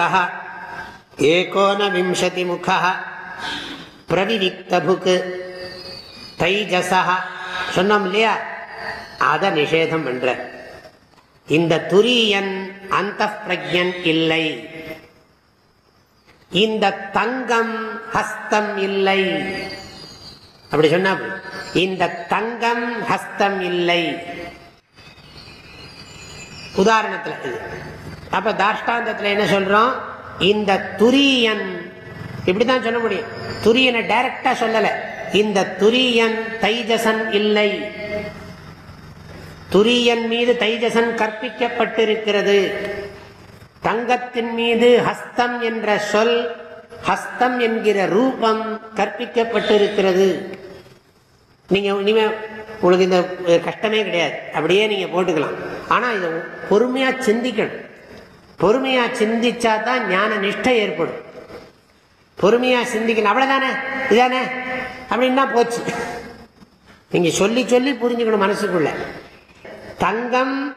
A: ஏகோனவிம்சதிமுக பிரதிவிக்தபுக்கு தைஜசா சொன்னோம் இல்லையா? அதை நிஷேதம் பண்ற. இந்த துரியன் அந்த பிரஜன் இல்லை. இந்த தங்கம் ஹஸ்தம் இல்லை. அப்படி சொன்னா இந்த தங்கம் ஹஸ்தம் இல்லை. உதாரணத்தில் அப்ப தாஷ்டாந்தத்தில் என்ன சொல்றோம்? இந்த துரியன் இப்படிதான் சொல்ல முடியும்? துரியனை டைரக்டா சொல்லல. இந்த துரியன் தைஜசன் இல்லை. துரியன் மீது தைஜசன் கற்பிக்கப்பட்டிருக்கிறது. தங்கத்தின் மீது ஹஸ்தம் என்ற சொல் ஹஸ்தம் என்கிற ரூபம் கற்பிக்கப்பட்டிருக்கிறது. நீங்க இனிமே உங்களுக்கு இந்த கஷ்டமே கிடையாது. அப்படியே நீங்க போட்டுக்கலாம். ஆனா இதை பொறுமையா சிந்திக்கணும். பொறுமையா சிந்திச்சா தான் ஞான நிஷ்டை ஏற்படும். பொறுமையா சிந்திக்கணும். அவ்வளவுதானே? இதானே அப்படின்னா போச்சு. நீங்க சொல்லி சொல்லி புரிஞ்சுக்கணும் மனசுக்குள்ள. தங்கம்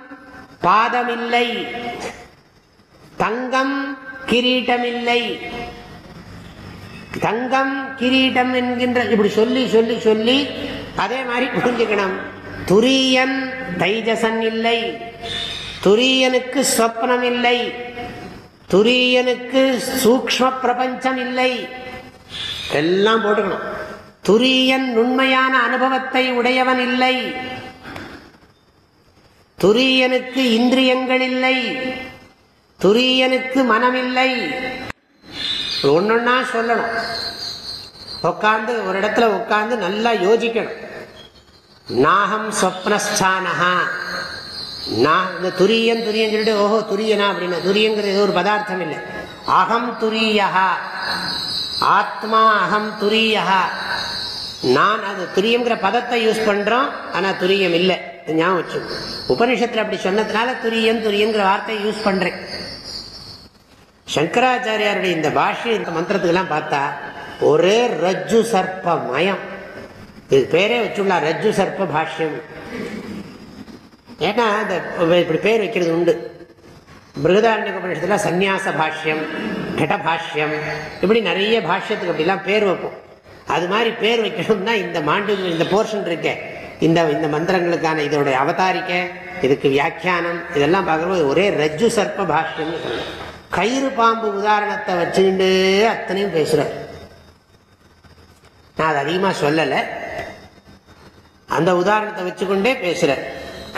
A: பாதமில்லை. தங்கம் கிரீட்டமில்லை. தங்கம் கிரீட்டம் என்கின்ற இப்படி சொல்லி சொல்லி சொல்லி அதே மாதிரி புரிஞ்சுக்கணும். துரியன் தைஜசன் இல்லை. துரியனுக்கு சொப்னம் இல்லை துரியனுக்கு சூக்ம பிரபஞ்சம் இல்லை எல்லாம் போட்டுக்கணும். துரியன் உண்மையான அனுபவத்தை உடையவன் இல்லை துரியனுக்கு இந்திரியங்கள் இல்லை துரியனுக்கு மனமில்லை. ஒன்னொன்னா சொல்லணும். உட்காந்து ஒரு இடத்துல உட்காந்து நல்லா யோசிக்கணும். நாகம் சொப்னஸ்தானஹா நான் இந்த துரியன் துரியன் சொல்லிட்டு ஓஹோ துரியனா அப்படின்னா துரியங்கிறது ஏதோ ஒரு பதார்த்தம் இல்லை அகம் துரியா ஆத்மா அகம் துரியா நான் அது துரியங்கிற பதத்தை யூஸ் பண்றோம் ஆனா துரியம் இல்லை. ஞாபகம் வச்சு உபனிஷத்துல அப்படி சொன்னதுனால துரியன் துரியங்கிற வார்த்தையை யூஸ் பண்றேன். சங்கராச்சாரியாருடைய இந்த பாஷை இந்த மந்திரத்துக்கெல்லாம் பார்த்தா ஒரே ரஜ்ஜு சர்ப்ப மயம் இது பேரே வச்சுள்ளா ரஜ்ஜு சர்ப்ப பாஷ்யம். ஏன்னா இந்த இப்படி பேர் வைக்கிறது உண்டு. பிருகதாரண்ய உபநிஷத்தில் சந்நியாச பாஷ்யம் கடபாஷ்யம் இப்படி நிறைய பாஷ்யத்துக்கு அப்படிலாம் பேர் வைப்போம். அது மாதிரி பேர் வைக்கணும்னா இந்த மாண்டு இந்த போர்ஷன் இருக்க. இந்த இந்த மந்திரங்களுக்கான இதோடைய அவதாரிக்க இதுக்கு வியாக்கியானம் இதெல்லாம் பார்க்கும்போது ஒரே ரஜ்ஜு சர்ப்ப பாஷ்யம்னு சொல்லலாம் கயிறு பாம்பு உதாரணத்தை வச்சுக்கிட்டு அத்தனையும் பேசுகிறார் நான் அது அதிகமாக சொல்லலை. அந்த உதாரணத்தை வச்சுக்கொண்டே பேசுகிறேன்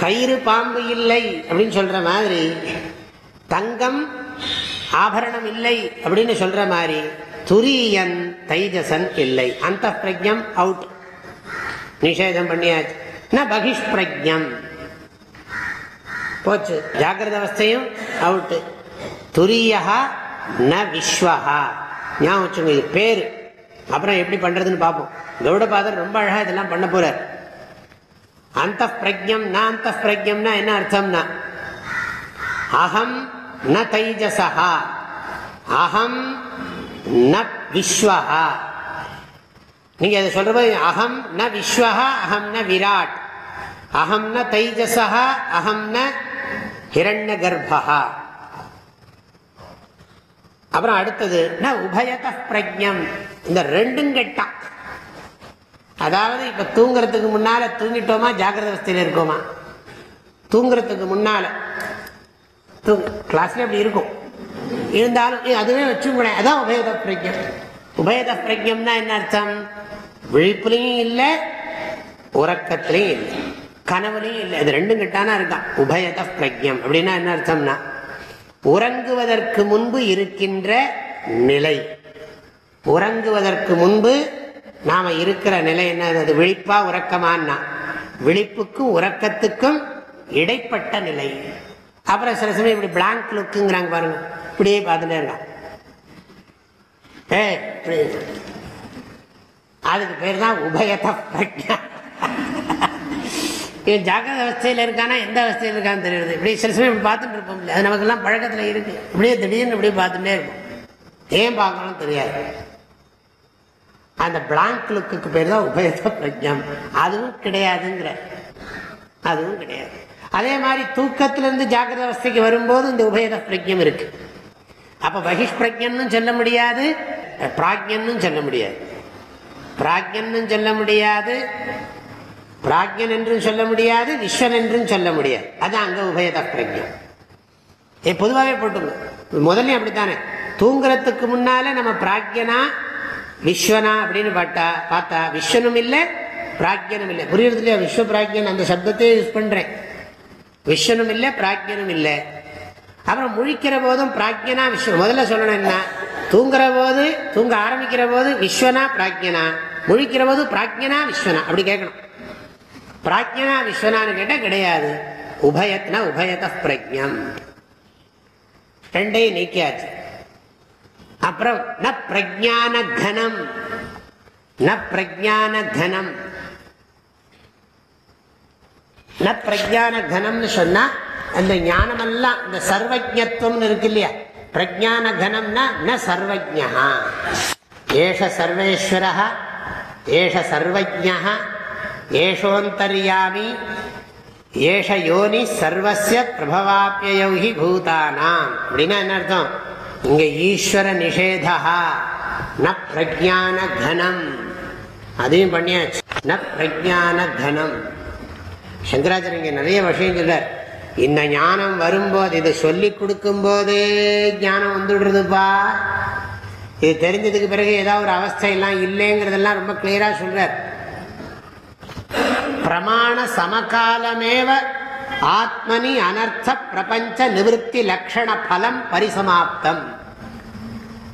A: கயிறு பாம்பு இல்லை அப்படின்னு சொல்ற மாதிரி தங்கம் ஆபரணம் இல்லை அப்படின்னு சொல்ற மாதிரி துரியன் தைஜசன் இல்லை. அந்த பிரஜம் அவுட் நிஷேதம் பண்ணியாச்சு. ந பகிஷ் பிரஜம் போச்சு. ஜாகிரத அவஸ்தையும் அவுட்டு துரியா ந விஸ்வஹா. ஞாபகம் வச்சுங்க இது பேரு. அப்புறம் எப்படி பண்றதுன்னு பார்ப்போம். கௌடபாதர் ரொம்ப அழகா இதெல்லாம் பண்ண போறார். அந்த பிரஜம் ந பிரஜம்னா என்ன அர்த்தம்னா அகம் ந தைஜசா அகம் ந விஸ்வஹா. நீங்க அதை சொல்றது அகம் ந விஸ்வஹா அகம் ந விராட். அகம் ந தைஜசா அகம் ந ஹிரண்ய கர்ப்பா அப்புறம் அடுத்தது ந உபயத பிரஜம் இந்த ரெண்டும் கெட்டான் அதாவது இப்ப தூங்குறதுக்கு முன்னால தூங்கிட்டோமா? ஜாகிரத அவஸ்தையில் இருக்கோமா? தூங்குறதுக்கு முன்னால கிளாஸ்ல அப்படி இருக்கும். இருந்தாலும் அதுவே வச்சுக்கூட அதான் உபயத பிரஜம் உபயத பிரஜம்னா என்ன அர்த்தம்? விழிப்புலையும் இல்லை உறக்கத்திலையும் இல்லை. கனவுலையும் இல்லை. இது ரெண்டும் கிட்டானா இருக்கான். உபயத பிரஜம் அப்படின்னா என்ன அர்த்தம்னா உறங்குவதற்கு முன்பு இருக்கின்ற நிலை. உறங்குவதற்கு முன்பு நாம இருக்கிற நிலை என்ன? அது விழிப்பா உறக்கமானா விழிப்புக்கும் உறக்கத்துக்கும் இடைப்பட்ட நிலை. அப்புறம் சில சமயம் இப்படி பிளாங்க் லுக்குங்கிறாங்க பாருங்க. இப்படியே பார்த்துட்டே இருக்கான். ஏ அதுக்கு பேர் தான் உபயத பிரஜா. இவன் ஜாக்கிரத அவஸ்தையில் இருக்கானா? எந்த அவஸ்தையில் இருக்கான்னு தெரியுது இப்படி சில சமயம் இப்படி பார்த்துட்டு இருப்போம் அது நமக்கெல்லாம் பழக்கத்தில் இருக்கு. இப்படியே திடீர்னு இப்படியே பார்த்துட்டே இருக்கும் ஏன் பார்க்கணும்னு தெரியாது. அந்த பிளாங்க் லுக்கு பேர் தான் உபயத பிரஜம் அதுவும் கிடையாதுங்கிற. அதுவும் கிடையாது. அதே மாதிரி தூக்கத்திலிருந்து ஜாக்கிரத அவஸ்தைக்கு வரும்போது இந்த உபயத பிரஜம் இருக்கு. அப்ப பகிஷ்பிரஜன்னு சொல்ல முடியாது பிராக்யன்னு சொல்ல முடியாது. பிராக்யன்னு சொல்ல முடியாது பிராஜ்யன் என்றும் சொல்ல முடியாது விஸ்வன் என்றும் சொல்ல முடியாது. அதான் அங்க உபயத பிரஜம் ஏ பொதுவாகவே போட்டுங்க முதல்ல அப்படித்தானே. தூங்குறதுக்கு முன்னால நம்ம பிராஜ்யனா விஸ்வனா அப்படின்னு பார்த்தா பார்த்தா விஸ்வனும் இல்லை பிராக்யனும் இல்லை புரியுறது இல்லையா? விஸ்வ பிராக்யன் அந்த சப்தத்தையே யூஸ் பண்றேன். விஸ்வனும் இல்லை பிராக்யனும் இல்லை அப்புறம் முழிக்கிற போதும் பிராக்யனா விஸ்வன் முதல்ல சொல்லணும் என்ன? தூங்குற போது தூங்க ஆரம்பிக்கிற போது விஸ்வனா பிராக்யனா முழிக்கிற போது பிராக்யனா விஸ்வனா? அப்படி கேட்கணும். பிராக்யனா விஸ்வனான்னு கேட்டால் கிடையாது. உபயத்னா உபயத பிரஜம் ரெண்டையும் நீக்கியாச்சு. அப்புறம் ந பிரஜான கனம் ந பிரஜான கனம் ந பிரஜான கனம்னு சொன்னா அந்த ஞானமெல்லாம் இந்த சர்வஜத்துவம் இருக்கு இல்லையா? பிரஜான கனம்னா ந சர்வஜா ஏஷ சர்வேஸ்வர ஏஷ சர்வஜா ஏஷோந்தர்யாமி ஏஷ யோனி சர்வசிய பிரபவாப்பியோ பூதானாம். அப்படின்னா என்ன அர்த்தம்? இங்க ஈஸ்வர நிஷேதா. ந பிரஜான கனம். அதையும் பண்ணியாச்சு. ந பிரஜான கனம். சங்கராச்சாரிய இங்க நிறைய விஷயம் சொல்றார். இந்த ஞானம் வரும்போது இதை சொல்லி கொடுக்கும் போதே ஞானம் வந்துடுறதுப்பா. இது தெரிஞ்சதுக்கு பிறகு ஏதாவது ஒரு அவஸ்தையெல்லாம் இல்லைங்கிறதெல்லாம் ரொம்ப கிளியரா சொல்றார். பிரமாண சமகாலமேவ ஆத்மனி அனர்த்த பிரபஞ்ச நிவத்தி லக்ஷண பலம் பரிசமாப்தம்.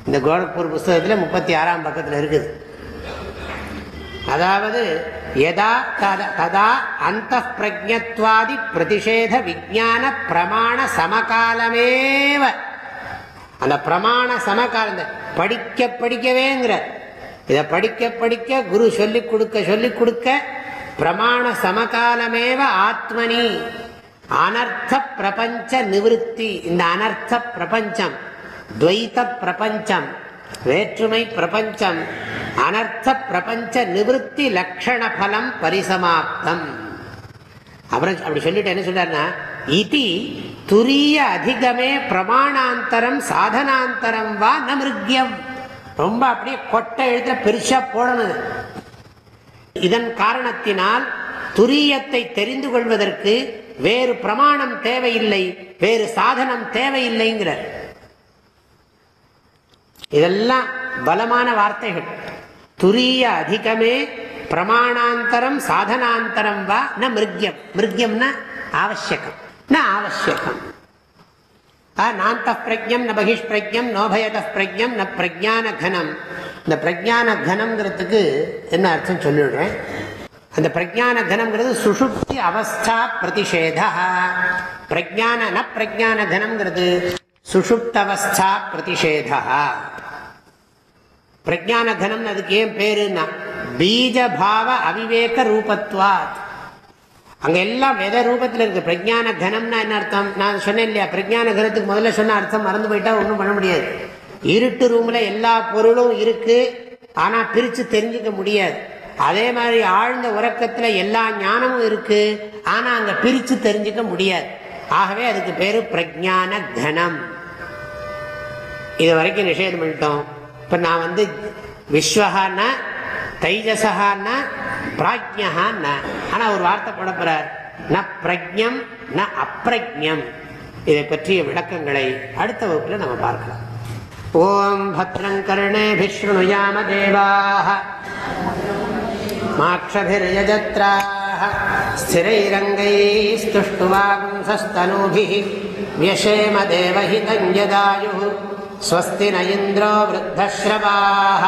A: இந்த கோரக்பூர் புஸ்தகத்தில் முப்பத்தி ஆறாம் பக்கத்தில் இருக்குது. அதாவது எதா ததா அந்த பிரஜத்வாதி பிரதிஷேத விஜான பிரமாண சமகாலமேவ. அந்த பிரமாண சமகாலம் படிக்க படிக்கவேங்கிற. இதை படிக்க படிக்க குரு சொல்லிக் கொடுக்க சொல்லிக் கொடுக்க பிரமாண சமகாலமேவ ஆத்மனி. அனர்த்த பிரபஞ்ச நிவத்தி இந்த அனர்த்த பிரபஞ்சம் துவைத்த பிரபஞ்சம் வேற்றுமை பிரபஞ்சம் அனர்த்த பிரபஞ்ச நிவத்தி லட்சண பலம் பரிசமாப்தம். அப்புறம் அப்படி சொல்லிட்டு என்ன சொல்றாருன்னா இதி துரிய அதிகமே பிரமாணாந்தரம் சாதனாந்தரம் வா நமிருக்கியம் ரொம்ப அப்படியே கொட்டை எழுத்துல பெருசா போடணும் இதன் காரணத்தினால் துரியத்தை தெரிந்து கொள்வதற்கு வேறு பிரமாணம் தேவையில்லை வேறு சாதனம் தேவையில்லைங்கிறார். இதெல்லாம் பலமான வார்த்தைகள். துரிய அதிகமே பிரமாணாந்தரம் சாதனாந்தரம் வா ந மிருக்யம். மிருக்யம்னா ஆவசியகம். ந ஆவசியகம். நாந்த பிரஜம் ந பகிஷ் பிரஜம் நோபயத பிரஜம் ந பிரஜான கனம் இந்த பிரஜான கனம்ங்கிறதுக்கு என்ன அர்த்தம் சொல்லிடுறேன் அந்த பிரஜான தனங்கிறது சுஷுப்தி அவஸ்தா பிரதிஷேதா. பிரஜான ந பிரஜான தனங்கிறது சுஷுப்தவஸ்தா பிரதிஷேதா. பிரஜான தனம் அதுக்கு ஏன் பேருன்னா பீஜபாவ அவிவேக ரூபத்வாத். அங்க எல்லாம் வெத ரூபத்தில் இருக்கு. பிரஜான தனம்னா என்ன அர்த்தம்? நான் சொன்னேன் இல்லையா? பிரஜான கனத்துக்கு முதல்ல சொன்ன அர்த்தம் மறந்து போயிட்டா ஒன்றும் பண்ண முடியாது. இருட்டு ரூம்ல எல்லா பொருளும் இருக்கு. ஆனா பிரிச்சு தெரிஞ்சுக்க முடியாது. அதே மாதிரி ஆழ்ந்த உறக்கத்தில் எல்லா ஞானமும் இருக்கு. ஆனால் அங்கே பிரிச்சு தெரிஞ்சுக்க முடியாது. ஆகவே அதுக்கு பேரு பிரஜான கனம் இது வரைக்கும் நிஷேதம் பண்ணிட்டோம். இப்போ நான் வந்து விஸ்வஹான்னா தைஜசகான பிராஜ்யகான ஆனால் ஒரு வார்த்தை போடப்படுறார் ந பிரஜம் ந அப்பிரஜம் இதை பற்றிய விளக்கங்களை அடுத்த வகுப்பில் நம்ம பார்க்கலாம். ஓம் பத்ரம் கர்ணேபிஸ்ருணுயாம தேவாக माक्षभिर्यजत्राः स्थिरैरङ्गैस्तुष्टुवागुंसस्तनूभिः व्यशेम देवहितं यदायुः स्वस्ति न इन्द्रो वृद्धश्रवाः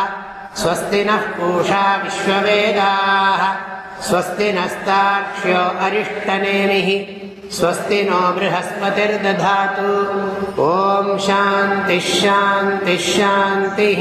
A: स्वस्ति नः पूषा विश्ववेदाः स्वस्ति नस्ताक्ष्यो अरिष्टनेमिः स्वस्ति नो बृहस्पतिर्दधातु ॐ शान्तिः शान्तिः शान्तिः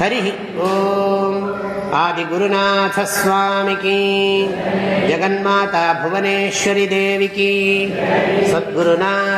A: हरि ओम्। आदिगुरुनाथस्वामिकी। जगन्माता भुवनेश्वरि देविकी। सद्गुरुनाथस्वामिकी